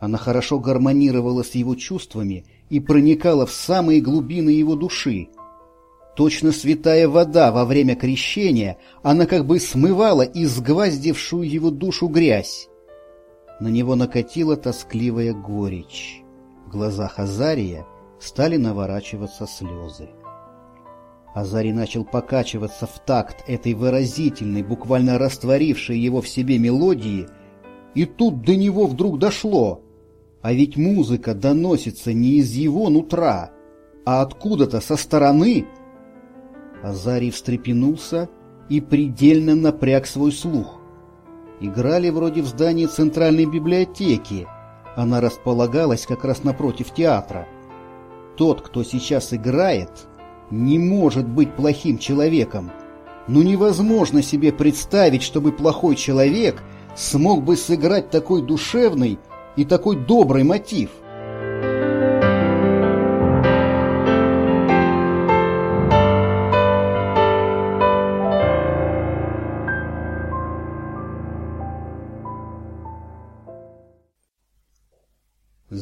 [SPEAKER 1] Она хорошо гармонировала с его чувствами и проникала в самые глубины его души. Точно святая вода во время крещения, она как бы смывала изгваздившую его душу грязь. На него накатила тоскливая горечь. В глазах Азария стали наворачиваться слезы. Азарий начал покачиваться в такт этой выразительной, буквально растворившей его в себе мелодии, и тут до него вдруг дошло. А ведь музыка доносится не из его нутра, а откуда-то со стороны. Азарий встрепенулся и предельно напряг свой слух. Играли вроде в здании Центральной библиотеки. Она располагалась как раз напротив театра тот, кто сейчас играет, не может быть плохим человеком. Но невозможно себе представить, чтобы плохой человек смог бы сыграть такой душевный и такой добрый мотив.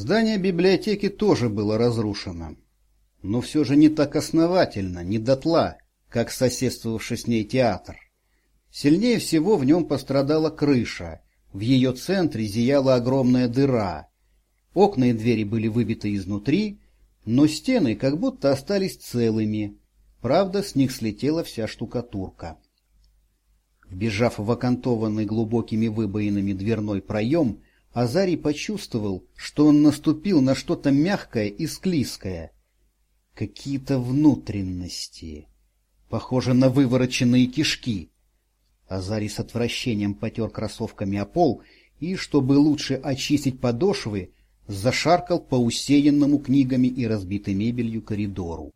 [SPEAKER 1] Здание библиотеки тоже было разрушено, но все же не так основательно, не дотла, как соседствовавший с ней театр. Сильнее всего в нем пострадала крыша, в ее центре зияла огромная дыра. Окна и двери были выбиты изнутри, но стены как будто остались целыми, правда, с них слетела вся штукатурка. Вбежав в окантованный глубокими выбоинами дверной проем, Азарий почувствовал, что он наступил на что-то мягкое и склизкое. Какие-то внутренности, похоже на вывороченные кишки. Азарий с отвращением потер кроссовками о пол и, чтобы лучше очистить подошвы, зашаркал по усеянному книгами и разбитой мебелью коридору.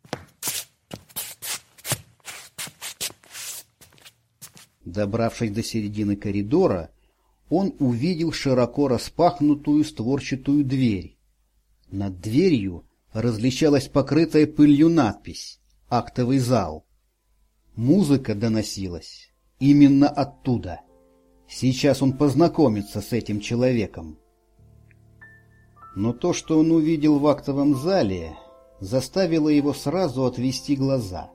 [SPEAKER 1] Добравшись до середины коридора, он увидел широко распахнутую створчатую дверь. Над дверью различалась покрытая пылью надпись «Актовый зал». Музыка доносилась именно оттуда. Сейчас он познакомится с этим человеком. Но то, что он увидел в актовом зале, заставило его сразу отвести глаза.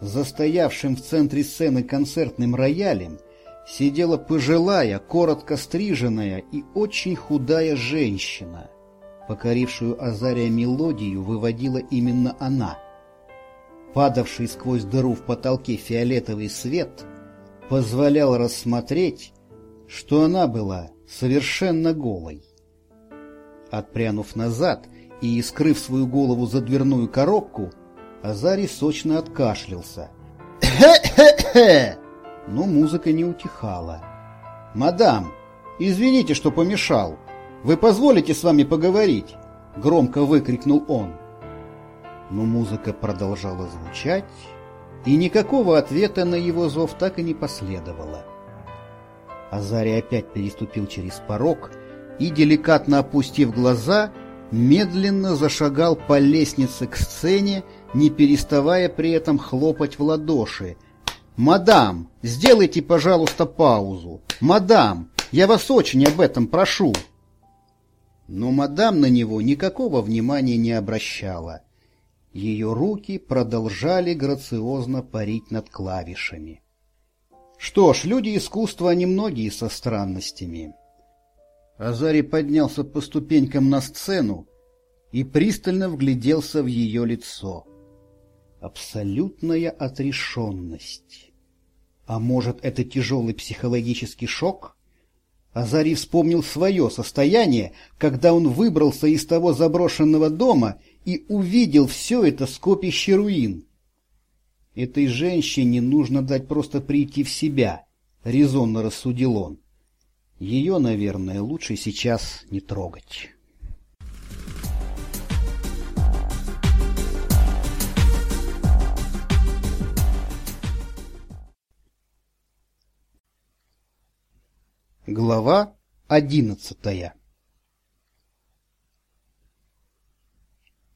[SPEAKER 1] Застоявшим в центре сцены концертным роялем сидела пожилая, коротко стриженная и очень худая женщина. Покорившую Азария мелодию выводила именно она. Падавший сквозь дыру в потолке фиолетовый свет позволял рассмотреть, что она была совершенно голой. Отпрянув назад и скрыв свою голову за дверную коробку, Азарий сочно откашлялся. «Хе-хе-хе!» Но музыка не утихала. «Мадам, извините, что помешал. Вы позволите с вами поговорить?» Громко выкрикнул он. Но музыка продолжала звучать, и никакого ответа на его зов так и не последовало. Азарий опять переступил через порог и, деликатно опустив глаза, медленно зашагал по лестнице к сцене, не переставая при этом хлопать в ладоши. «Мадам, сделайте, пожалуйста, паузу! Мадам, я вас очень об этом прошу!» Но мадам на него никакого внимания не обращала. Ее руки продолжали грациозно парить над клавишами. Что ж, люди искусства немногие со странностями. Азарий поднялся по ступенькам на сцену и пристально вгляделся в ее лицо. Абсолютная отрешенность. А может, это тяжелый психологический шок? Азарий вспомнил свое состояние, когда он выбрался из того заброшенного дома и увидел все это скопище руин. Этой женщине нужно дать просто прийти в себя, резонно рассудил он. Ее, наверное, лучше сейчас не трогать. Глава одиннадцатая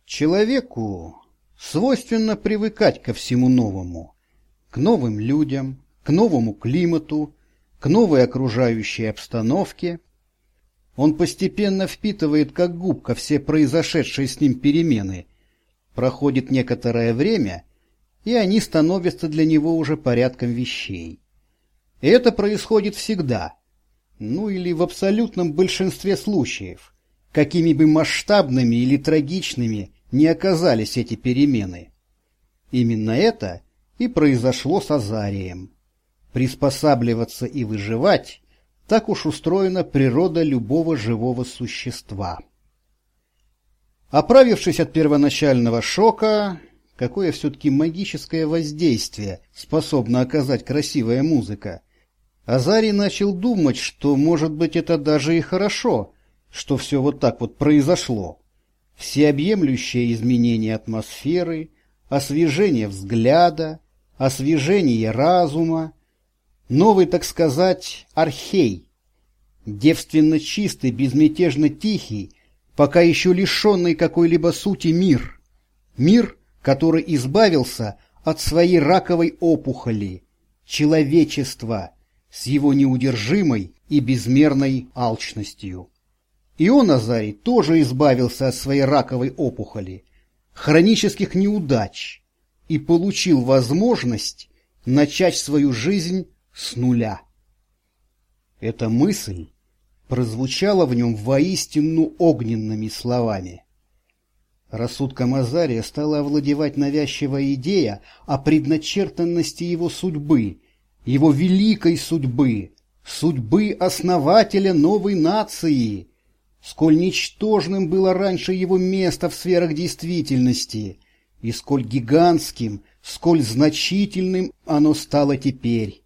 [SPEAKER 1] Человеку свойственно привыкать ко всему новому, к новым людям, к новому климату, к новой окружающей обстановке. Он постепенно впитывает как губка все произошедшие с ним перемены. Проходит некоторое время, и они становятся для него уже порядком вещей. И это происходит всегда, ну или в абсолютном большинстве случаев, какими бы масштабными или трагичными не оказались эти перемены. Именно это и произошло с Азарием. Приспосабливаться и выживать – так уж устроена природа любого живого существа. Оправившись от первоначального шока, какое все-таки магическое воздействие способна оказать красивая музыка, Азарий начал думать, что, может быть, это даже и хорошо, что все вот так вот произошло. Всеобъемлющее изменение атмосферы, освежение взгляда, освежение разума, Новый, так сказать, архей, девственно чистый, безмятежно тихий, пока еще лишенный какой-либо сути мир. Мир, который избавился от своей раковой опухоли, человечества, с его неудержимой и безмерной алчностью. И он, Азарий, тоже избавился от своей раковой опухоли, хронических неудач, и получил возможность начать свою жизнь с нуля. Эта мысль прозвучала в нем воистину огненными словами. Рассудком Азария стала овладевать навязчивая идея о предначертанности его судьбы, его великой судьбы, судьбы основателя новой нации. Сколь ничтожным было раньше его место в сферах действительности, и сколь гигантским, сколь значительным оно стало теперь.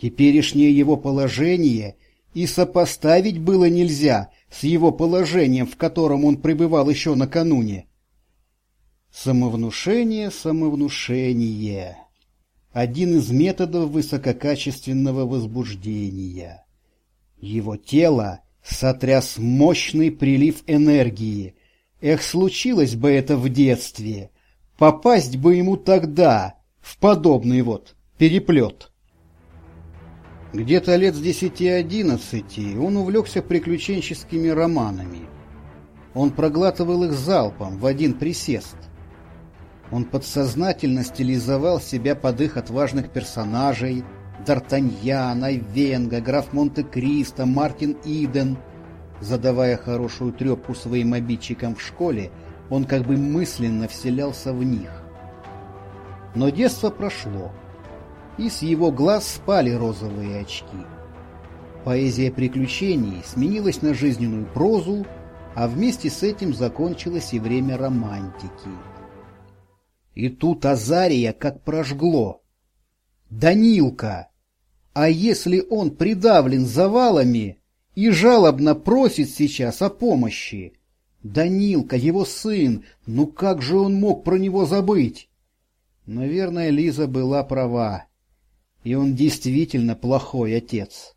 [SPEAKER 1] Теперешнее его положение и сопоставить было нельзя с его положением, в котором он пребывал еще накануне. Самовнушение, самовнушение. Один из методов высококачественного возбуждения. Его тело сотряс мощный прилив энергии. Эх, случилось бы это в детстве. Попасть бы ему тогда в подобный вот переплет. Где-то лет с десяти-одиннадцати он увлекся приключенческими романами. Он проглатывал их залпом в один присест. Он подсознательно стилизовал себя под их отважных персонажей Д'Артаньян, Айвенга, граф Монте-Кристо, Мартин Иден. Задавая хорошую трепку своим обидчикам в школе, он как бы мысленно вселялся в них. Но детство прошло и с его глаз спали розовые очки. Поэзия приключений сменилась на жизненную прозу, а вместе с этим закончилось и время романтики. И тут Азария как прожгло. Данилка! А если он придавлен завалами и жалобно просит сейчас о помощи? Данилка, его сын, ну как же он мог про него забыть? Наверное, Лиза была права и он действительно плохой отец.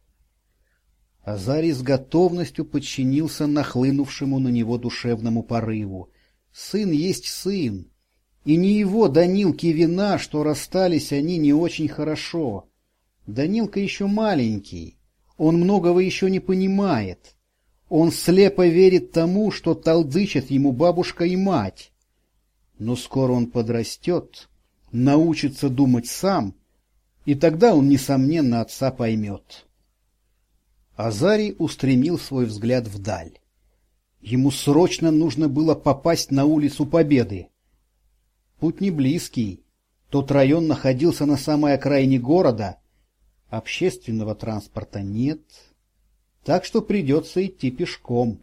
[SPEAKER 1] Азарий с готовностью подчинился нахлынувшему на него душевному порыву. Сын есть сын, и не его Данилке вина, что расстались они не очень хорошо. Данилка еще маленький, он многого еще не понимает. Он слепо верит тому, что толдычат ему бабушка и мать. Но скоро он подрастет, научится думать сам — и тогда он, несомненно, отца поймет. Азарий устремил свой взгляд вдаль. Ему срочно нужно было попасть на улицу Победы. Путь не близкий. Тот район находился на самой окраине города. Общественного транспорта нет. Так что придется идти пешком.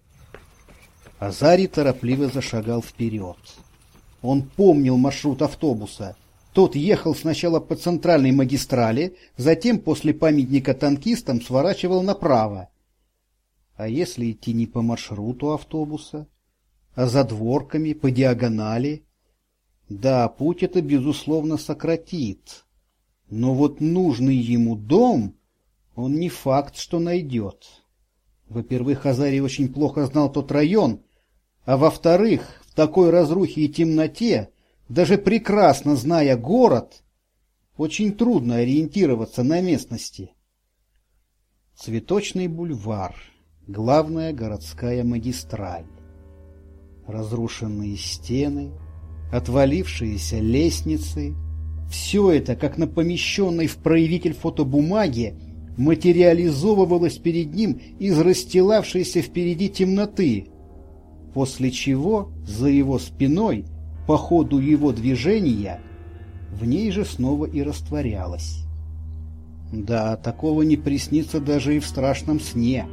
[SPEAKER 1] Азарий торопливо зашагал вперед. Он помнил маршрут автобуса — тот ехал сначала по центральной магистрали, затем после памятника танкистам сворачивал направо. А если идти не по маршруту автобуса, а за дворками, по диагонали? Да, путь это, безусловно, сократит. Но вот нужный ему дом он не факт, что найдет. Во-первых, Азарий очень плохо знал тот район, а во-вторых, в такой разрухе и темноте даже прекрасно зная город, очень трудно ориентироваться на местности. Цветочный бульвар, главная городская магистраль. Разрушенные стены, отвалившиеся лестницы — все это, как на помещенной в проявитель фотобумаге, материализовывалось перед ним из расстилавшейся впереди темноты, после чего за его спиной — по ходу его движения в ней же снова и растворялась. Да, такого не приснится даже и в страшном сне.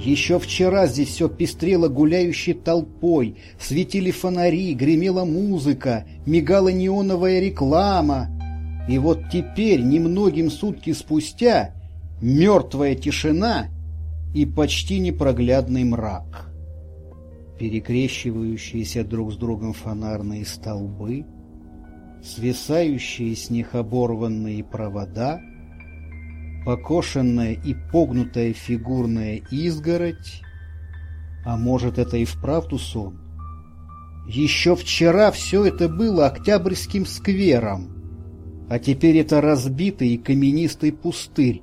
[SPEAKER 1] Еще вчера здесь все пестрело гуляющей толпой, светили фонари, гремела музыка, мигала неоновая реклама. И вот теперь, немногим сутки спустя, мертвая тишина и почти непроглядный мрак перекрещивающиеся друг с другом фонарные столбы, свисающие с них оборванные провода, покошенная и погнутая фигурная изгородь, а может, это и вправду сон? Еще вчера все это было Октябрьским сквером, а теперь это разбитый и каменистый пустырь,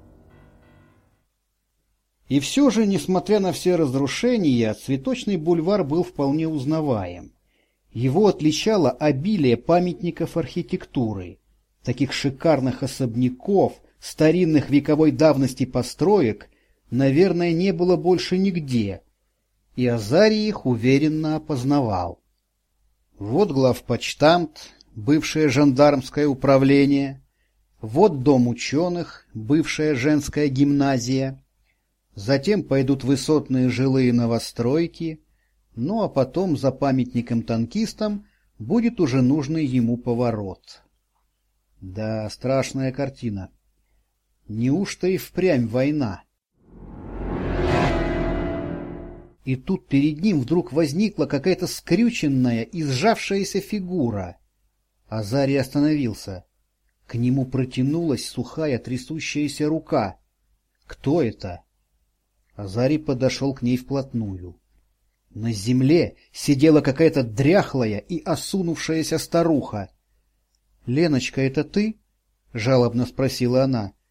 [SPEAKER 1] и все же, несмотря на все разрушения, цветочный бульвар был вполне узнаваем. Его отличало обилие памятников архитектуры, таких шикарных особняков, старинных вековой давности построек, наверное, не было больше нигде, и Азарий их уверенно опознавал. Вот главпочтамт, бывшее жандармское управление, вот дом ученых, бывшая женская гимназия, затем пойдут высотные жилые новостройки, ну а потом за памятником-танкистам будет уже нужный ему поворот. Да, страшная картина. Неужто и впрямь война? И тут перед ним вдруг возникла какая-то скрюченная и сжавшаяся фигура. Азарий остановился. К нему протянулась сухая трясущаяся рука. Кто это? Азарий подошел к ней вплотную. На земле сидела какая-то дряхлая и осунувшаяся старуха. — Леночка, это ты? — жалобно спросила она. —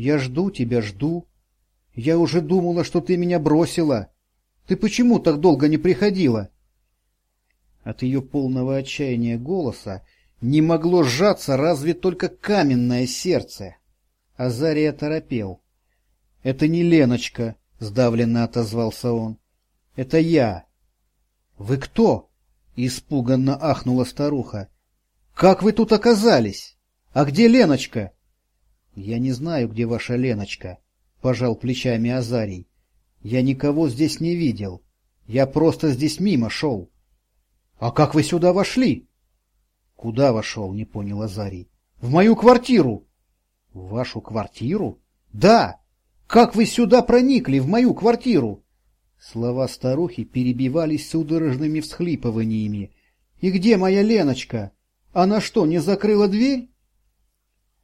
[SPEAKER 1] Я жду тебя, жду. Я уже думала, что ты меня бросила. Ты почему так долго не приходила? От ее полного отчаяния голоса не могло сжаться разве только каменное сердце. Азария торопел. — Это не Леночка, — сдавленно отозвался он. — Это я. — Вы кто? — испуганно ахнула старуха. — Как вы тут оказались? А где Леночка? — Я не знаю, где ваша Леночка, — пожал плечами Азарий. — Я никого здесь не видел. Я просто здесь мимо шел. — А как вы сюда вошли? — Куда вошел, не понял Азарий. В мою квартиру. В вашу квартиру? Да. Как вы сюда проникли, в мою квартиру? Слова старухи перебивались судорожными всхлипываниями. И где моя Леночка? Она что, не закрыла дверь?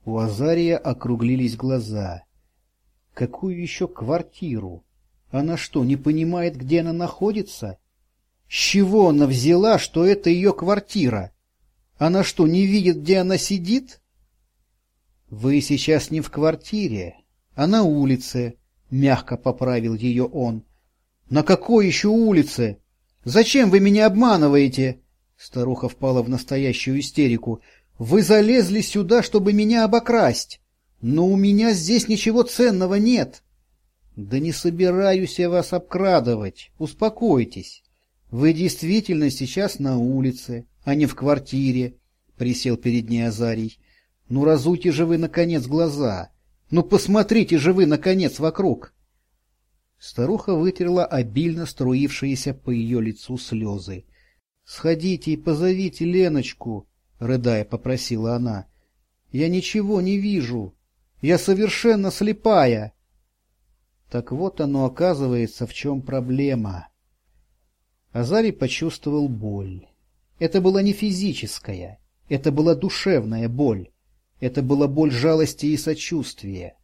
[SPEAKER 1] У Азария округлились глаза. Какую еще квартиру? Она что, не понимает, где она находится? С чего она взяла, что это ее квартира? Она что, не видит, где она сидит? Вы сейчас не в квартире, а на улице, мягко поправил ее он. На какой еще улице? Зачем вы меня обманываете? Старуха впала в настоящую истерику. Вы залезли сюда, чтобы меня обокрасть. Но у меня здесь ничего ценного нет. Да не собираюсь я вас обкрадывать. Успокойтесь. Вы действительно сейчас на улице а не в квартире, — присел перед ней Азарий. — Ну, разуйте же вы, наконец, глаза! Ну, посмотрите же вы, наконец, вокруг! Старуха вытерла обильно струившиеся по ее лицу слезы. — Сходите и позовите Леночку, — рыдая попросила она. — Я ничего не вижу. Я совершенно слепая. Так вот оно оказывается, в чем проблема. Азарий почувствовал боль. Это была не физическая, это была душевная боль. Это была боль жалости и сочувствия.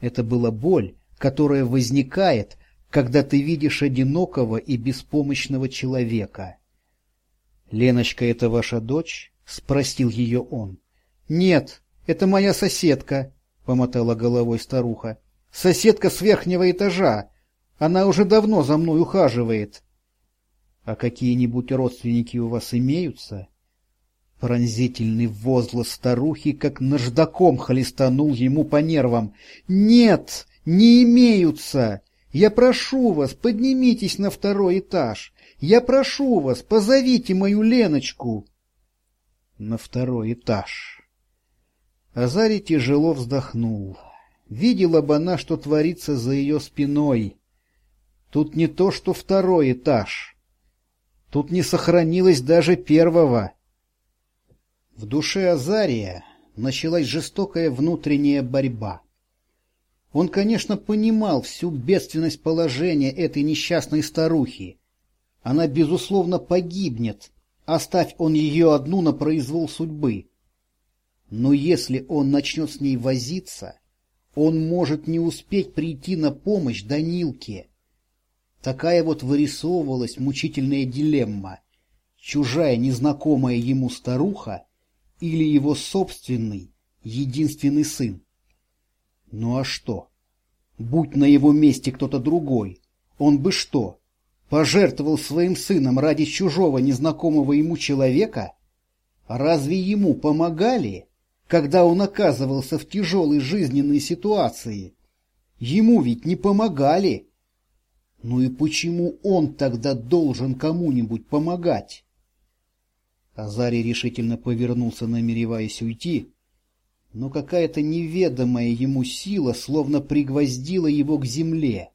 [SPEAKER 1] Это была боль, которая возникает, когда ты видишь одинокого и беспомощного человека. «Леночка, это ваша дочь?» — спросил ее он. «Нет, это моя соседка», — помотала головой старуха. «Соседка с верхнего этажа. Она уже давно за мной ухаживает. А какие-нибудь родственники у вас имеются? Пронзительный возглас старухи, как наждаком хлестанул ему по нервам. «Нет, не имеются! Я прошу вас, поднимитесь на второй этаж! Я прошу вас, позовите мою Леночку!» На второй этаж. Азарий тяжело вздохнул. Видела бы она, что творится за ее спиной. Тут не то, что второй этаж. Тут не сохранилось даже первого. В душе Азария началась жестокая внутренняя борьба. Он, конечно, понимал всю бедственность положения этой несчастной старухи. Она, безусловно, погибнет, оставь он ее одну на произвол судьбы. Но если он начнет с ней возиться, он может не успеть прийти на помощь Данилке. Такая вот вырисовывалась мучительная дилемма. Чужая незнакомая ему старуха или его собственный, единственный сын. Ну а что? Будь на его месте кто-то другой, он бы что, пожертвовал своим сыном ради чужого незнакомого ему человека? Разве ему помогали, когда он оказывался в тяжелой жизненной ситуации? Ему ведь не помогали. Ну и почему он тогда должен кому-нибудь помогать? Азарий решительно повернулся, намереваясь уйти, но какая-то неведомая ему сила словно пригвоздила его к земле.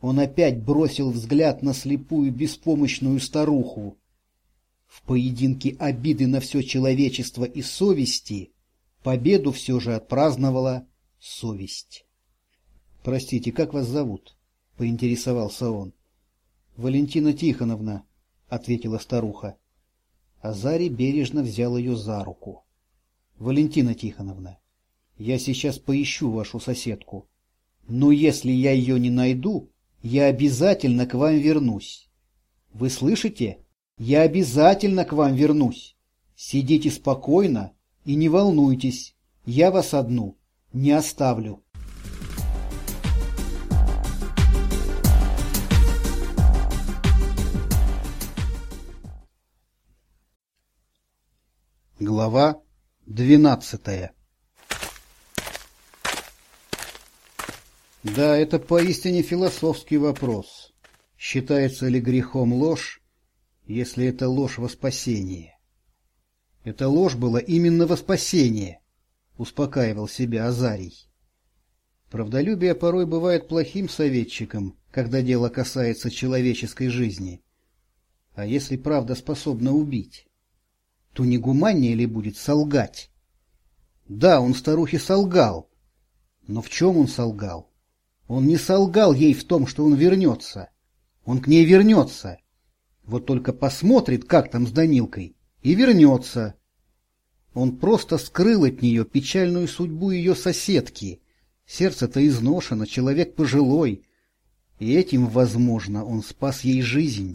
[SPEAKER 1] Он опять бросил взгляд на слепую беспомощную старуху. В поединке обиды на все человечество и совести победу все же отпраздновала совесть. — Простите, как вас зовут? — поинтересовался он. — Валентина Тихоновна, — ответила старуха. Азарий бережно взял ее за руку. — Валентина Тихоновна, я сейчас поищу вашу соседку. Но если я ее не найду, я обязательно к вам вернусь. Вы слышите? Я обязательно к вам вернусь. Сидите спокойно и не волнуйтесь. Я вас одну не оставлю. Глава двенадцатая Да, это поистине философский вопрос. Считается ли грехом ложь, если это ложь во спасение? Эта ложь была именно во спасение, успокаивал себя Азарий. Правдолюбие порой бывает плохим советчиком, когда дело касается человеческой жизни. А если правда способна убить? то не гуманнее ли будет солгать? Да, он старухе солгал. Но в чем он солгал? Он не солгал ей в том, что он вернется. Он к ней вернется. Вот только посмотрит, как там с Данилкой, и вернется. Он просто скрыл от нее печальную судьбу ее соседки. Сердце-то изношено, человек пожилой. И этим, возможно, он спас ей жизнь.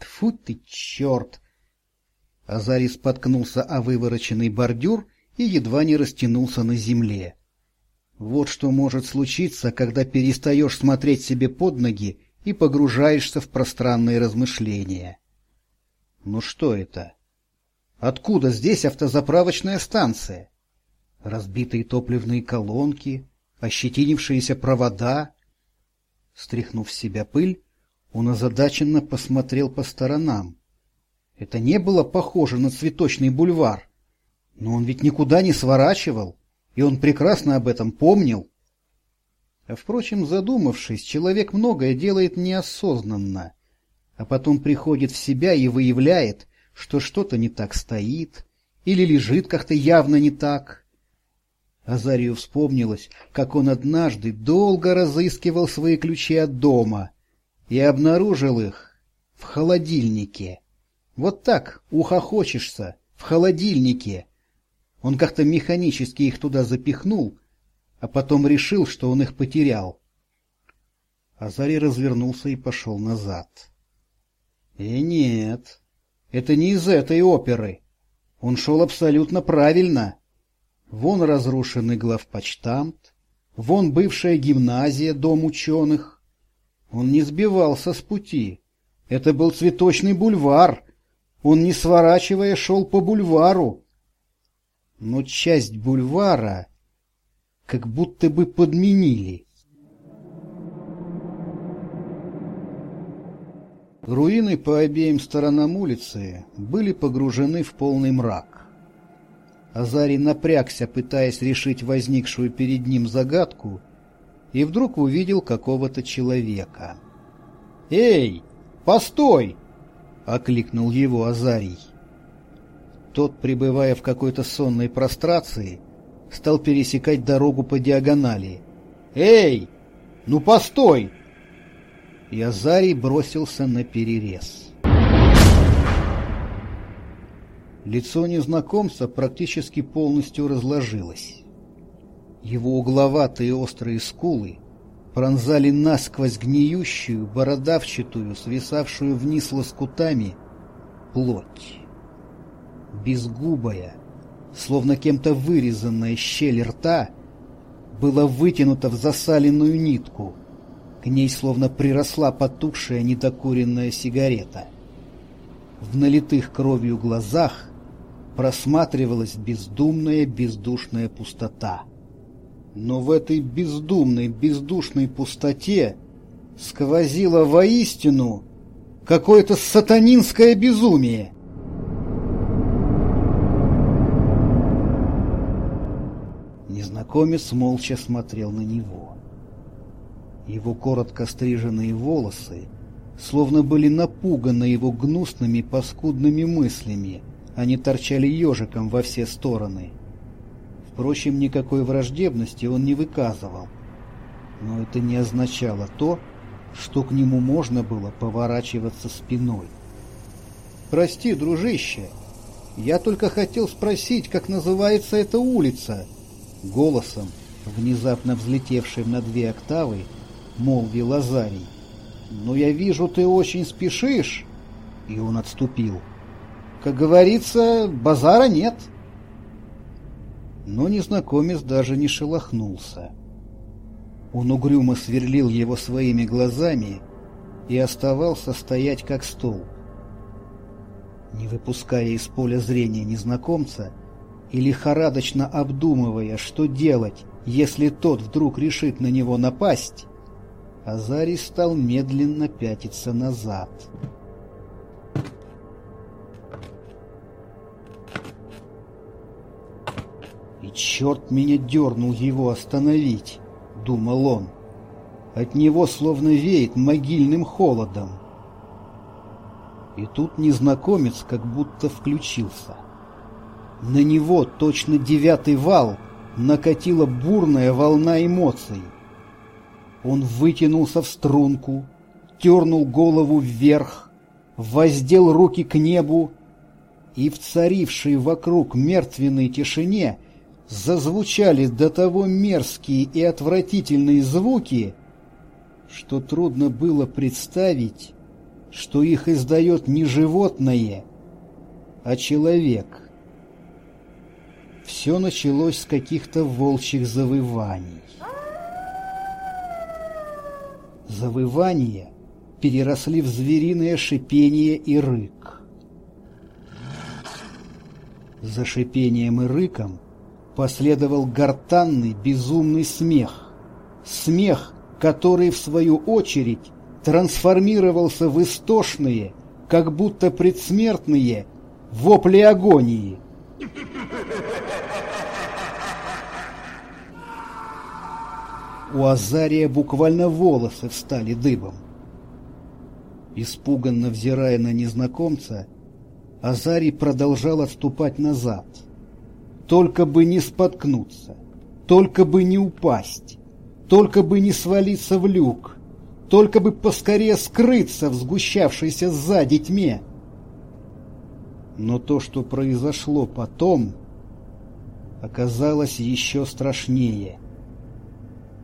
[SPEAKER 1] Тфу ты, черт! Азарий споткнулся о вывороченный бордюр и едва не растянулся на земле. Вот что может случиться, когда перестаешь смотреть себе под ноги и погружаешься в пространные размышления. Ну что это? Откуда здесь автозаправочная станция? Разбитые топливные колонки, ощетинившиеся провода. Стряхнув с себя пыль, он озадаченно посмотрел по сторонам. Это не было похоже на цветочный бульвар. Но он ведь никуда не сворачивал, и он прекрасно об этом помнил. А впрочем, задумавшись, человек многое делает неосознанно, а потом приходит в себя и выявляет, что что-то не так стоит или лежит как-то явно не так. Азарию вспомнилось, как он однажды долго разыскивал свои ключи от дома и обнаружил их в холодильнике. Вот так, ухохочешься, в холодильнике. Он как-то механически их туда запихнул, а потом решил, что он их потерял. Азарий развернулся и пошел назад. И нет, это не из этой оперы. Он шел абсолютно правильно. Вон разрушенный главпочтамт, вон бывшая гимназия, дом ученых. Он не сбивался с пути. Это был цветочный бульвар, он, не сворачивая, шел по бульвару. Но часть бульвара как будто бы подменили. Руины по обеим сторонам улицы были погружены в полный мрак. Азарий напрягся, пытаясь решить возникшую перед ним загадку, и вдруг увидел какого-то человека. «Эй, постой!» — окликнул его Азарий. Тот, пребывая в какой-то сонной прострации, стал пересекать дорогу по диагонали. «Эй! Ну постой!» И Азарий бросился на перерез. Лицо незнакомца практически полностью разложилось. Его угловатые острые скулы пронзали насквозь гниющую, бородавчатую, свисавшую вниз лоскутами, плоть. Безгубая, словно кем-то вырезанная щель рта, была вытянута в засаленную нитку. К ней словно приросла потухшая недокуренная сигарета. В налитых кровью глазах просматривалась бездумная бездушная пустота. Но в этой бездумной, бездушной пустоте сквозила воистину Какое-то сатанинское безумие. Незнакомец молча смотрел на него. Его коротко стриженные волосы словно были напуганы его гнусными паскудными мыслями, они торчали ежиком во все стороны. Впрочем, никакой враждебности он не выказывал. Но это не означало то, что к нему можно было поворачиваться спиной. «Прости, дружище, я только хотел спросить, как называется эта улица?» Голосом, внезапно взлетевшим на две октавы, молвил Лазарий. «Но я вижу, ты очень спешишь!» И он отступил. «Как говорится, базара нет!» Но незнакомец даже не шелохнулся. Он угрюмо сверлил его своими глазами и оставался стоять как стол. Не выпуская из поля зрения незнакомца и лихорадочно обдумывая, что делать, если тот вдруг решит на него напасть, Азарий стал медленно пятиться назад. И черт меня дернул его остановить. — думал он. От него словно веет могильным холодом. И тут незнакомец как будто включился. На него точно девятый вал накатила бурная волна эмоций. Он вытянулся в струнку, тернул голову вверх, воздел руки к небу, и в царившей вокруг мертвенной тишине — зазвучали до того мерзкие и отвратительные звуки, что трудно было представить, что их издает не животное, а человек. Все началось с каких-то волчьих завываний. Завывания переросли в звериное шипение и рык. За шипением и рыком Последовал гортанный безумный смех. Смех, который, в свою очередь, трансформировался в истошные, как будто предсмертные, вопли агонии. У Азария буквально волосы встали дыбом. Испуганно взирая на незнакомца, Азарий продолжал отступать назад — только бы не споткнуться, только бы не упасть, только бы не свалиться в люк, только бы поскорее скрыться в сгущавшейся сзади тьме. Но то, что произошло потом, оказалось еще страшнее.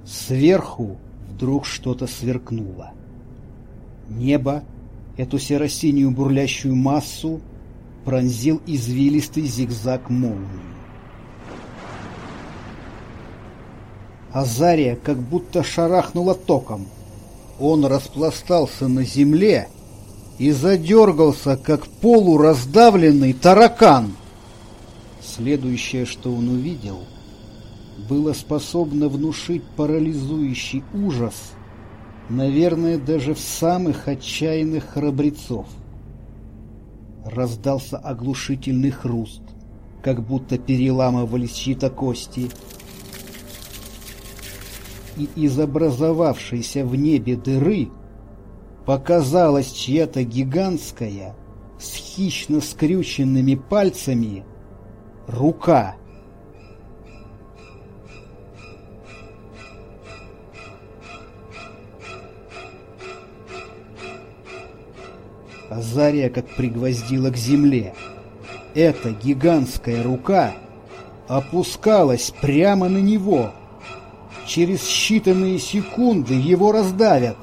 [SPEAKER 1] Сверху вдруг что-то сверкнуло. Небо, эту серо-синюю бурлящую массу, пронзил извилистый зигзаг молнии. Азария как будто шарахнула током. Он распластался на земле и задергался, как полураздавленный таракан. Следующее, что он увидел, было способно внушить парализующий ужас, наверное, даже в самых отчаянных храбрецов. Раздался оглушительный хруст, как будто переламывались чьи-то кости — и из образовавшейся в небе дыры показалась чья-то гигантская, с хищно скрюченными пальцами, рука. Азария как пригвоздила к земле. Эта гигантская рука опускалась прямо на него — Через считанные секунды его раздавят.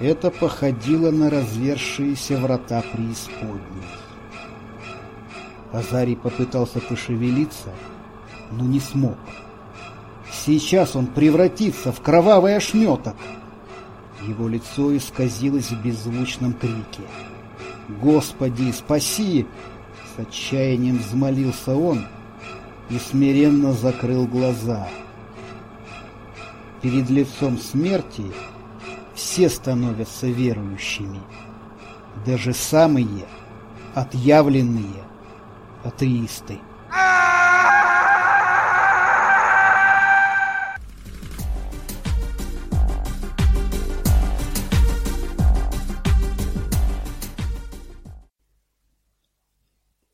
[SPEAKER 1] Это походило на развершиеся врата преисподней. Азарий попытался пошевелиться, но не смог. Сейчас он превратится в кровавый ошметок. Его лицо исказилось в беззвучном крике. «Господи, спаси!» С отчаянием взмолился он и смиренно закрыл глаза. Перед лицом смерти все становятся верующими. даже самые отъявленные атеисты.